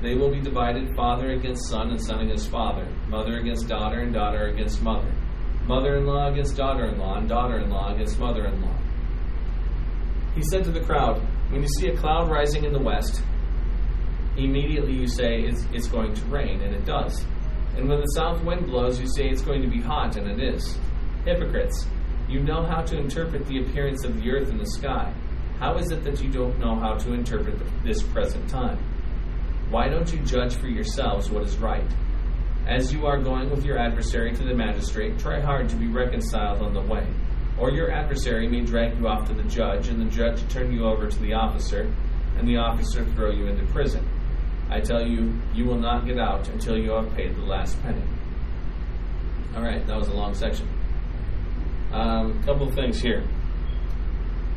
They will be divided father against son, and son against father, mother against daughter, and daughter against mother, mother in law against daughter in law, and daughter in law against mother in law. He said to the crowd, When you see a cloud rising in the west, immediately you say it's, it's going to rain, and it does. And when the south wind blows, you say it's going to be hot, and it is. Hypocrites, you know how to interpret the appearance of the earth and the sky. How is it that you don't know how to interpret this present time? Why don't you judge for yourselves what is right? As you are going with your adversary to the magistrate, try hard to be reconciled on the way. Or your adversary may drag you off to the judge, and the judge turn you over to the officer, and the officer throw you into prison. I tell you, you will not get out until you have paid the last penny. All right, that was a long section. A um, couple of things here.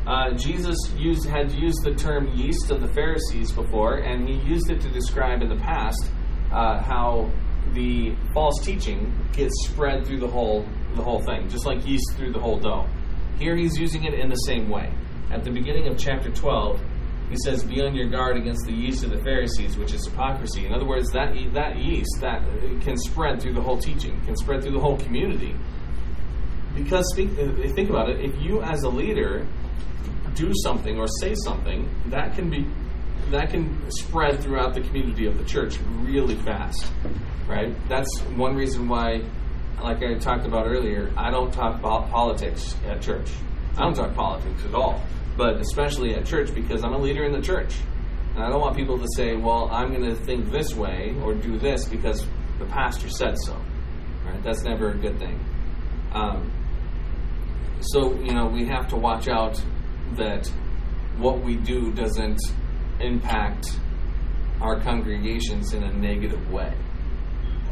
Uh, Jesus used, had used the term yeast of the Pharisees before, and he used it to describe in the past uh, how the false teaching gets spread through the whole the whole thing, just like yeast through the whole dough. Here he's using it in the same way. At the beginning of chapter 12, he says, "Be on your guard against the yeast of the Pharisees, which is hypocrisy." In other words, that that yeast that can spread through the whole teaching, can spread through the whole community. Because speak, uh, think about it, if you as a leader do something or say something, that can be that can spread throughout the community of the church really fast, right? That's one reason why, like I talked about earlier, I don't talk about politics at church. I don't talk politics at all, but especially at church because I'm a leader in the church. And I don't want people to say, well, I'm going to think this way or do this because the pastor said so. Right? That's never a good thing. Um, so, you know, we have to watch out that what we do doesn't impact our congregations in a negative way.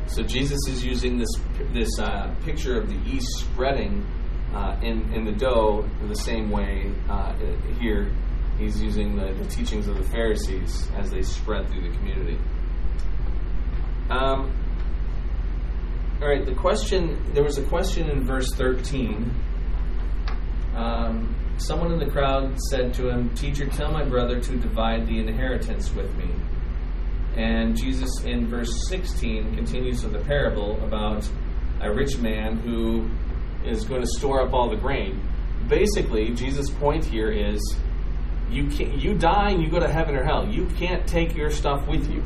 So Jesus is using this this uh, picture of the yeast spreading uh, in in the dough in the same way uh, here. He's using the, the, teachings of the Pharisees as they spread through the community. Um, all right, the question there was a question in verse thirteen. Um, Someone in the crowd said to him, Teacher, tell my brother to divide the inheritance with me. And Jesus, in verse 16, continues with the parable about a rich man who is going to store up all the grain. Basically, Jesus' point here is you can you die and you go to heaven or hell. You can't take your stuff with you.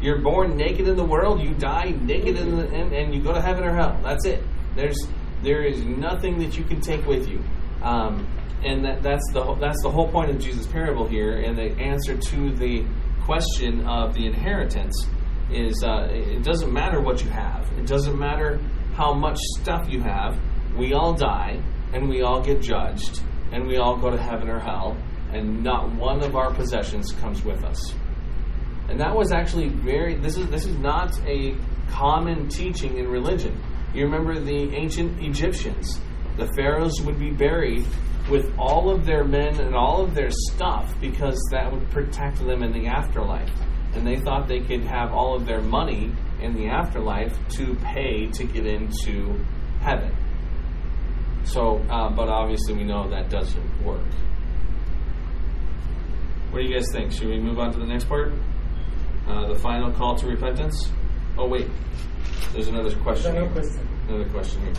You're born naked in the world, you die naked in the, and, and you go to heaven or hell. That's it. There's there is nothing that you can take with you. Um, and that, that's the that's the whole point of Jesus' parable here. And the answer to the question of the inheritance is uh, it doesn't matter what you have. It doesn't matter how much stuff you have. We all die, and we all get judged, and we all go to heaven or hell, and not one of our possessions comes with us. And that was actually very. This is this is not a common teaching in religion. You remember the ancient Egyptians the pharaohs would be buried with all of their men and all of their stuff because that would protect them in the afterlife. And they thought they could have all of their money in the afterlife to pay to get into heaven. So, uh, but obviously we know that doesn't work. What do you guys think? Should we move on to the next part? Uh, the final call to repentance? Oh, wait. There's another question. Another question. Another question here.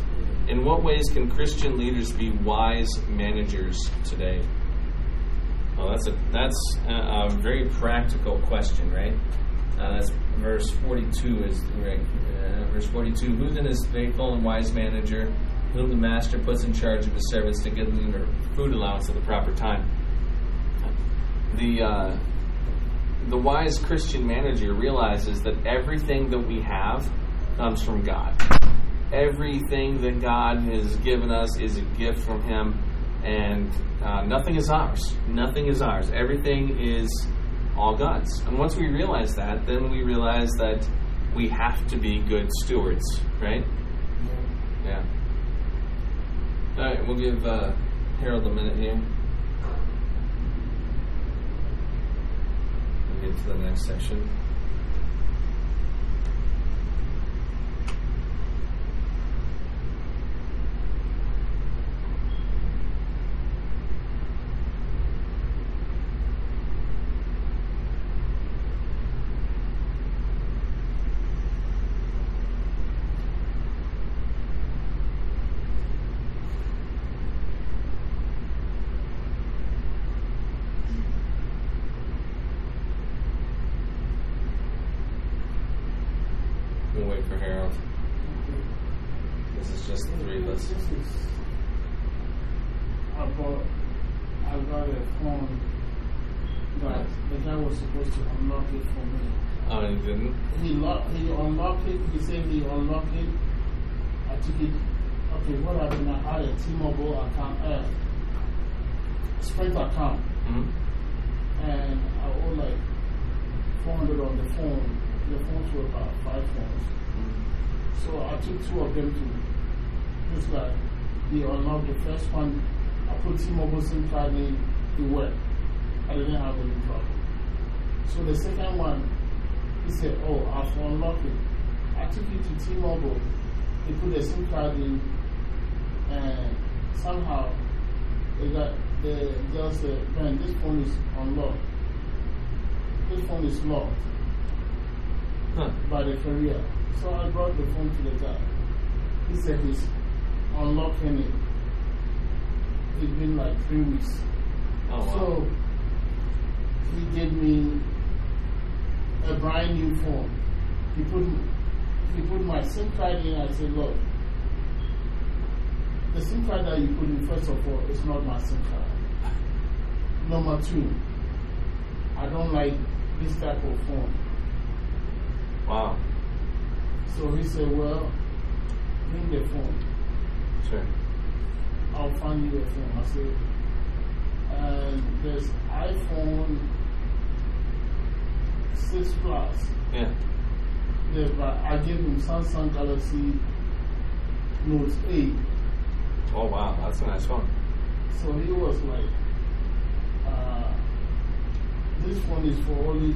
In what ways can Christian leaders be wise managers today? Well, that's a that's a, a very practical question, right? Uh, that's verse forty-two is right. Uh, verse forty-two: Who then is faithful and wise manager, whom the master puts in charge of his servants to give them their food allowance at the proper time? The uh, the wise Christian manager realizes that everything that we have comes from God. Everything that God has given us is a gift from Him, and uh, nothing is ours. Nothing is ours. Everything is all God's. And once we realize that, then we realize that we have to be good stewards, right? Yeah. All right, we'll give uh, Harold a minute here. We'll get to the next section. We'll wait for Harold. This is just the three of us. I bought, I got a phone that the guy was supposed to unlock it for me. Oh, you didn't? He lock, he unlocked it, he said he unlocked it. I took it, okay, what happened? I had a T-Mobile account, uh, Sprint account, hmm and I owe like 400 on the phone. The phones were about five phones. So I took two of them to this guy. He unlocked the first one. I put T-Mobile SIM card in. It worked. I didn't have any problem. So the second one, he said, "Oh, I've unlocked it." I took it to T-Mobile. He put the SIM card in, and somehow they got the girl said, "Man, this phone is unlocked. This phone is locked." Huh. by the courier. So I brought the phone to the guy. He said he's unlocking it. It's been like three weeks. Oh, wow. So he gave me a brand new phone. He put, he put my SIM card in. I said, Look, the SIM card that you put in, first of all, is not my SIM card. Number two, I don't like this type of phone. Wow. So he said, Well, bring the phone. Sure. I'll find you a phone. I said, and there's iPhone 6 Plus. Yeah. Yeah, but I gave him Samsung Galaxy Note 8. Oh, wow. That's a nice one. So he was like, uh, This phone is for only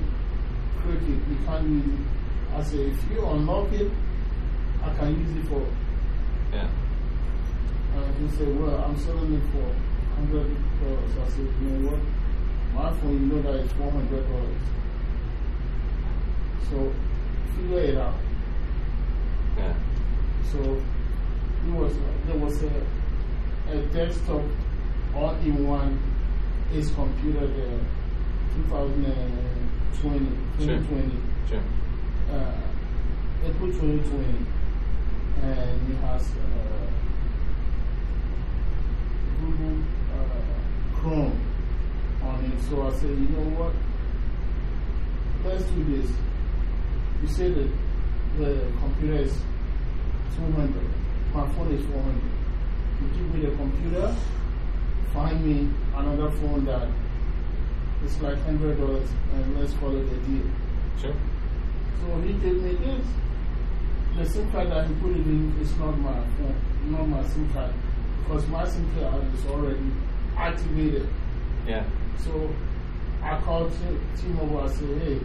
cricket. You can't use it. I say, If you unlock it, I can use it for Yeah. Uh, he said, Well, I'm selling it for $100. I said, You know what? My phone, you know that it's $400. So figure it out. Yeah. So it was, there was a, a desktop all in one is computer there, 2020, Sure. 2020. Sure. Uh, April 2020, and it has uh, Google uh, Chrome on it. So I said, you know what? Let's do this. You say that the computer is 200, my phone is 400. You give me the computer, find me another phone that is like $100, and let's call it a deal. Sure. So he gave me this. The SIM card that he put it in is not my phone, not my SIM card, because my SIM card is already activated. Yeah. So I called T-Mobile. I said, "Hey,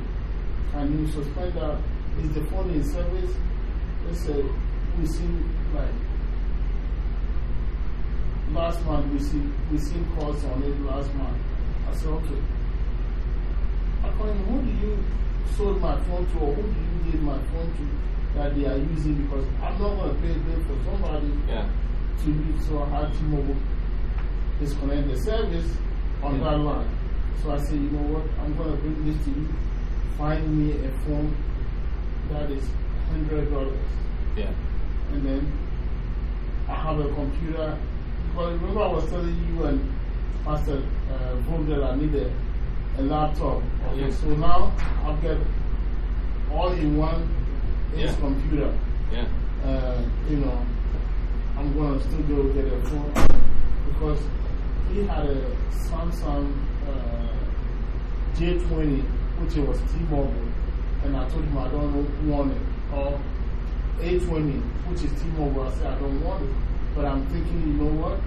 can you suspend that? Is the phone in service?" They said, "We see like last month. We see we seen calls on it last month." I said, "Okay." I called him. Who do you sold my phone to, or who do you give my phone to that they are using? Because I'm not going to pay bill for somebody Yeah. to use. So I had T-Mobile disconnect the service on Yeah. that line. So I said, you know what? I'm going to bring this to you. Find me a phone that is $100. Yeah. And then I have a computer. Because remember, I was telling you and Pastor uh, Vogel I need a, a laptop. Okay, Yes. so now I've got all in one is Yeah. computer. Yeah. Uh, you know, I'm going to still go get a phone because he had a Samsung uh, J20, which was T-Mobile, and I told him I don't want it. Or A20, which is T-Mobile, I said I don't want it. But I'm thinking, you know what?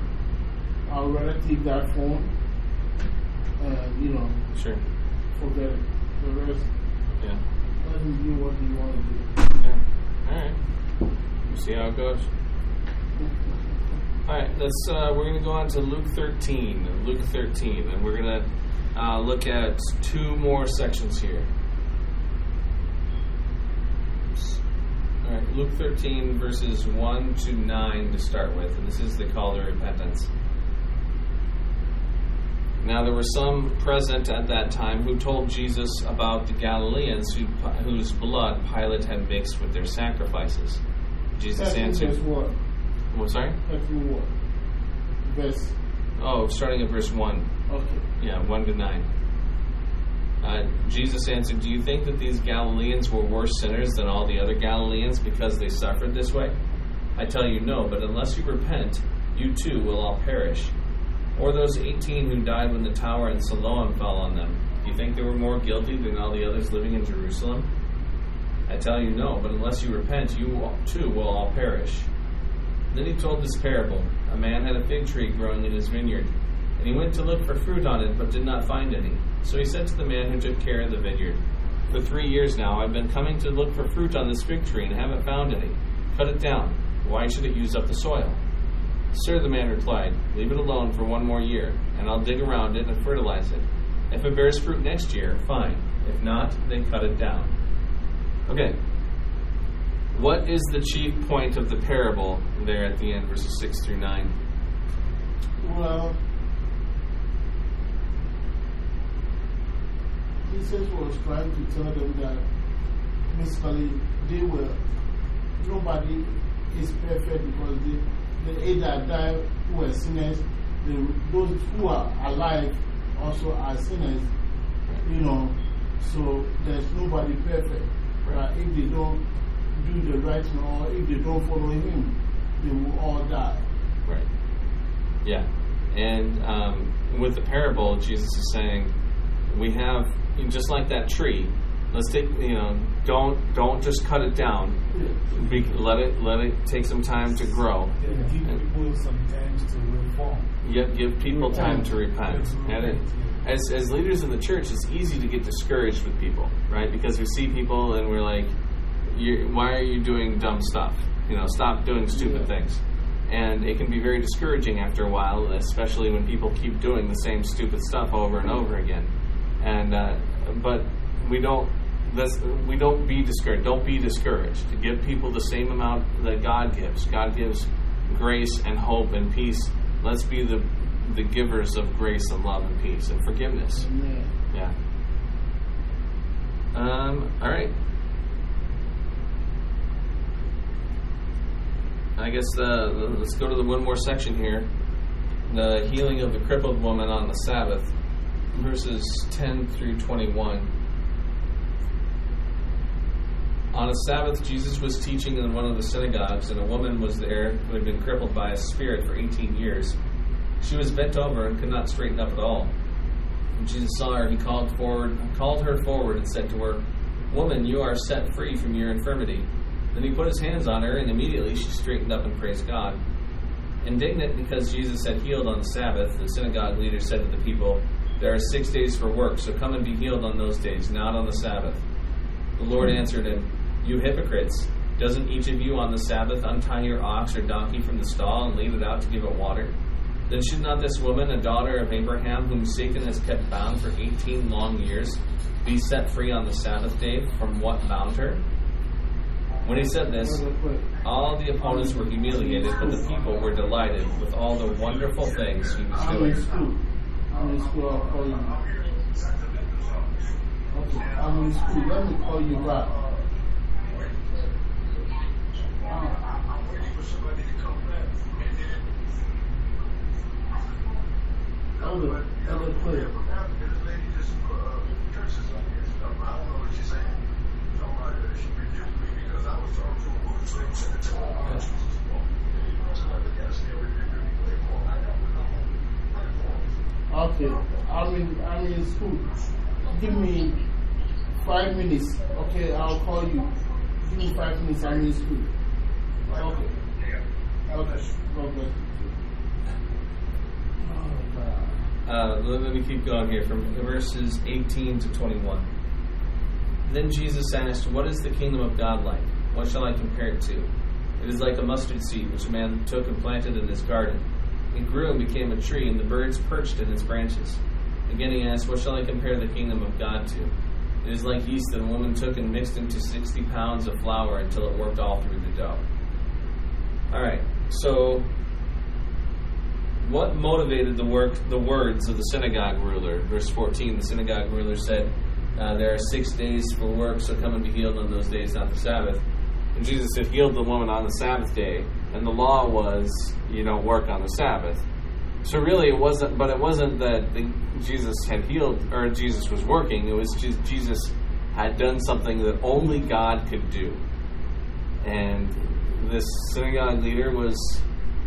I'll rather take that phone and, you know, Sure. forget it. The rest, Yeah. let him do what he wants to do. Yeah. All right. We'll see how it goes. All right. Let's. Uh, we're going to go on to Luke 13. Luke 13, and we're going to uh, look at two more sections here. All right. Luke 13 verses 1 to 9 to start with, and this is the call to repentance. Now there were some present at that time who told Jesus about the Galileans who, whose blood Pilate had mixed with their sacrifices. Jesus answered, Verse what? "What? Sorry? Thirteen what? Verse. Oh, starting at verse one. Okay. Yeah, one to nine. Uh, Jesus answered, "Do you think that these Galileans were worse sinners than all the other Galileans because they suffered this way? I tell you, no. But unless you repent, you too will all perish." Or those 18 who died when the tower in Siloam fell on them. Do you think they were more guilty than all the others living in Jerusalem? I tell you, no, but unless you repent, you too will all perish. Then he told this parable A man had a fig tree growing in his vineyard, and he went to look for fruit on it, but did not find any. So he said to the man who took care of the vineyard, For three years now I've been coming to look for fruit on this fig tree and haven't found any. Cut it down. Why should it use up the soil? Sir, the man replied, Leave it alone for one more year, and I'll dig around it and fertilize it. If it bears fruit next year, fine. If not, then cut it down. Okay. What is the chief point of the parable there at the end, verses 6 through 9? Well, Jesus was trying to tell them that basically they were, nobody is perfect because they, either die who were sinners, the, those who are alive also are sinners, you know, so there's nobody perfect. But if they don't do the right thing or if they don't follow Him, they will all die. Right. Yeah. And um, with the parable, Jesus is saying, we have, just like that tree, let's take, you know, don't, don't just cut it down. Be, let it let it take some time to grow. Yeah, give people some time to reform. Yet give people time to repent. And it, as, as leaders in the church, it's easy to get discouraged with people, right? Because we see people and we're like, you why are you doing dumb stuff? You know, stop doing stupid Yeah. things. And it can be very discouraging after a while, especially when people keep doing the same stupid stuff over and over again. And uh, but we don't. That's, we don't be discouraged. Don't be discouraged. To give people the same amount that God gives. God gives grace and hope and peace. Let's be the the givers of grace and love and peace and forgiveness. Amen. Yeah. Um, all right. I guess uh, let's go to the one more section here. The healing of the crippled woman on the Sabbath, verses 10 through 21. On a Sabbath, Jesus was teaching in one of the synagogues, and a woman was there who had been crippled by a spirit for 18 years. She was bent over and could not straighten up at all. When Jesus saw her, he called forward, called her forward, and said to her, "Woman, you are set free from your infirmity." Then he put his hands on her, and immediately she straightened up and praised God. Indignant because Jesus had healed on the Sabbath, the synagogue leader said to the people, "There are six days for work, so come and be healed on those days, not on the Sabbath." The Lord answered him, "You hypocrites! Doesn't each of you on the Sabbath untie your ox or donkey from the stall and lead it out to give it water?" Then should not this woman, a daughter of Abraham, whom Satan has kept bound for eighteen long years, be set free on the Sabbath day from what bound her? When he said this, all the opponents were humiliated, but the people were delighted with all the wonderful things he was I'm in doing. Okay, I'm in, I'm in school. Give me five minutes. Okay, I'll call you. Give me five minutes. I'm in school. Uh, let let me keep going here from verses 18 to 21. Then Jesus asked, What is the kingdom of God like? What shall I compare it to? It is like a mustard seed which a man took and planted in his garden. It grew and became a tree, and the birds perched in its branches. Again he asked, What shall I compare the kingdom of God to? It is like yeast that a woman took and mixed into 60 pounds of flour until it worked all through the dough. All right, so what motivated the work, the words of the synagogue ruler? Verse 14, the synagogue ruler said, uh, There are six days for work, so come and be healed on those days, not the Sabbath. And Jesus had healed the woman on the Sabbath day, and the law was you don't work on the Sabbath. So really, it wasn't. But it wasn't that the, Jesus had healed or Jesus was working. It was just Jesus had done something that only God could do, and this synagogue leader was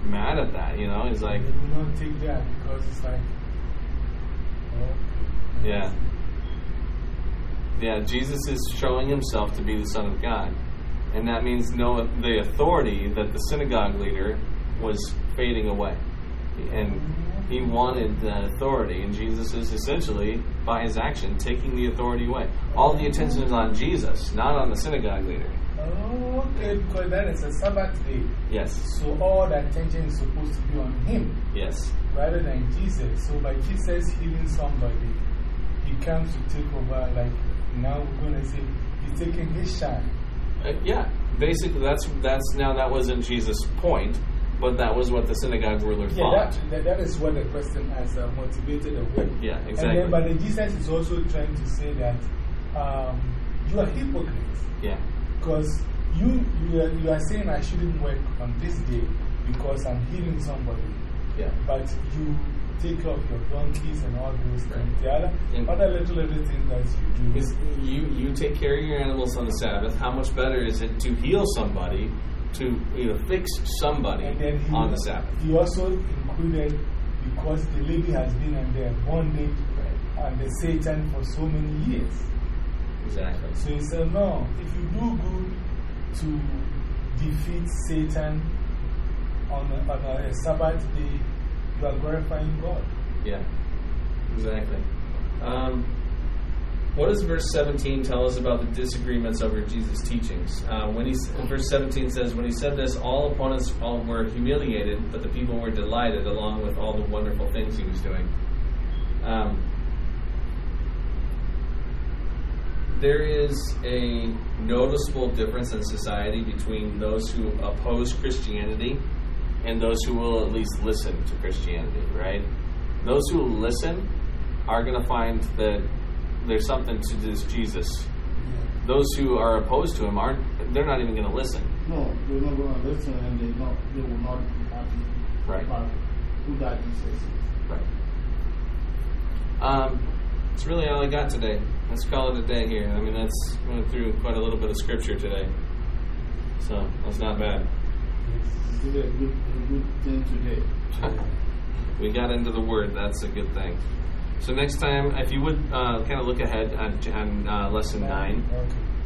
mad at that. You know, he's like, will not take that because it's like, oh, Yeah. Yeah, Jesus is showing himself to be the Son of God. And that means no the authority that the synagogue leader was fading away. And he wanted that authority, and Jesus is essentially, by his action, taking the authority away. All the attention is on Jesus, not on the synagogue leader. Okay, because that is a Sabbath day. Yes, So all the attention is supposed to be on him yes, rather than Jesus. So by Jesus healing somebody, he comes to take over. Like now we're going to say he's taking his shine. Uh, yeah. Basically, that's that's now that wasn't Jesus' point, but that was what the synagogue ruler Yeah, thought. that, that, that is what the question has uh, motivated the way. Yeah, And exactly. then, but then Jesus is also trying to say that um, you are hypocrites. Yeah, Because you, you, are, you are saying I shouldn't work on this day because I'm healing somebody. yeah. But you take care of your donkeys and all those things. The other, And- other little, little things that you do. Is you, you take care of your animals on the Sabbath. How much better is it to heal somebody, to you know, fix somebody And then he, on the Sabbath? he also included because the lady has been under bondage under Satan for so many years. Exactly. So he said, No, if you do good to defeat Satan on a, on a Sabbath day, you are glorifying God. Yeah, exactly. Um, what does verse 17 tell us about the disagreements over Jesus' teachings? Uh, when he's, verse 17 says, When he said this, all opponents all were humiliated, but the people were delighted along with all the wonderful things he was doing. Um, there is a noticeable difference in society between those who oppose Christianity and those who will at least listen to Christianity, right? Those who listen are going to find that there's something to this Jesus. Those who are opposed to him aren't, they're not even going to listen, No, they're not going to listen and they, not, they will not be happy right? about who that Jesus is. Right. Um, that's really all I got today. Let's call it a day here. I mean, that's went through quite a little bit of scripture today, so that's not bad. You did a good, a good thing today. we got into the word. That's a good thing. So next time, if you would uh, kind of look ahead on, on uh, lesson nine.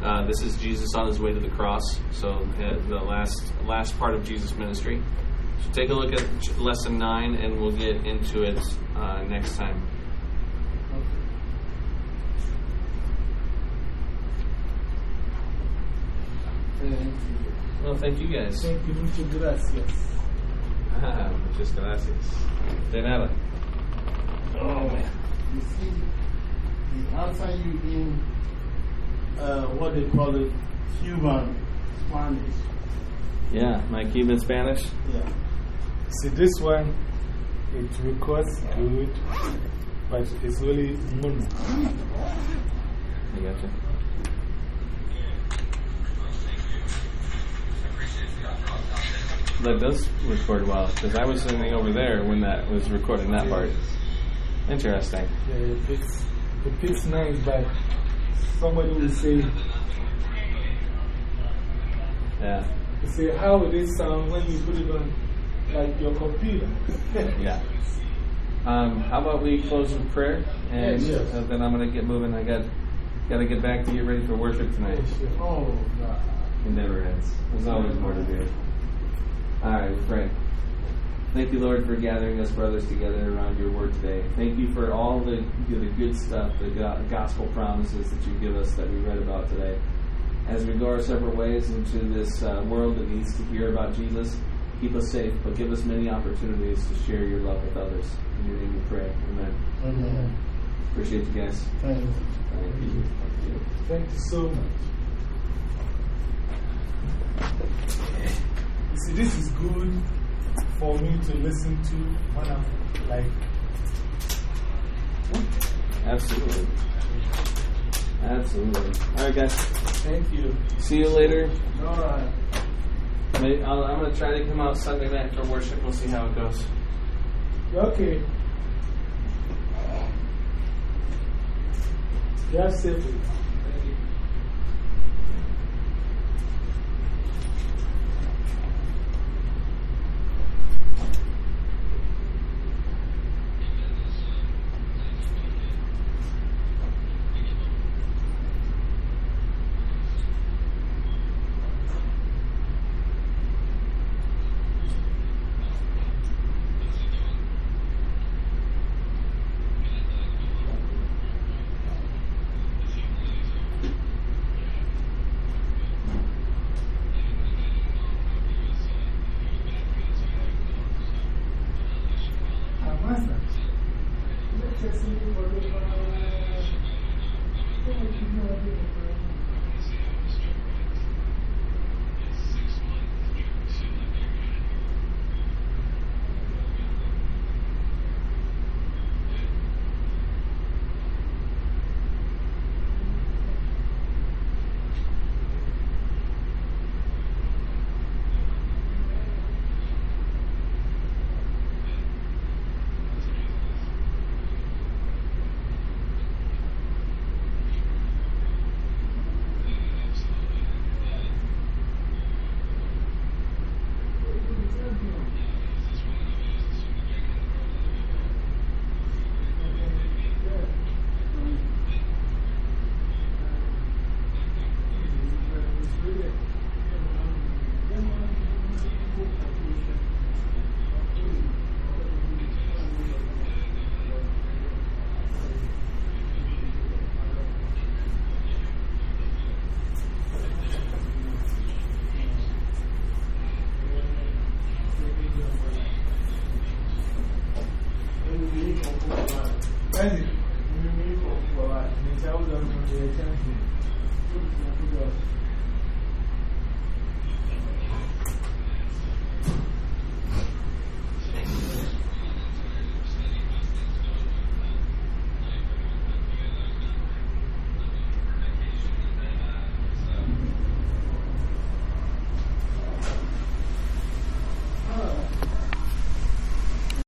Uh, this is Jesus on his way to the cross. So uh, the last last part of Jesus' ministry. So take a look at lesson nine, and we'll get into it uh, next time. Well, thank you guys. Thank you. Muchas gracias. Muchas gracias. De nada. Oh, man. You see, the answer you in uh, what they call it, Cuban Spanish. Yeah, my Cuban Spanish. Yeah. See, this one, it records good, but it's only mono. I gotcha. That does record well because I was sitting over there when that was recording that part. Interesting. Yeah, it picks, it picks nice, but somebody will say, Yeah. say, how will it sound when you put it on like your computer? Yeah. Um, how about we close with prayer and Yes, yes. uh, then I'm gonna get moving. I got got to get back to get ready for worship tonight. Oh, God. It never ends. There's always more to do. All right, we pray. Thank you, Lord, for gathering us brothers together around your word today. Thank you for all the, the good stuff, the gospel promises that you give us that we read about today. As we go our separate ways into this uh, world that needs to hear about Jesus, keep us safe, but give us many opportunities to share your love with others. In your name we pray. Amen. Amen. Appreciate you guys. Thank you. Thank you. Thank you. Thank you so much. You see, this is good for me to listen to when I'm like, Absolutely. Absolutely. All right, guys. thank you. See you later. All right. I'll, I'm going to try to come out Sunday night for worship. We'll see how it goes. Okay. Drive safely.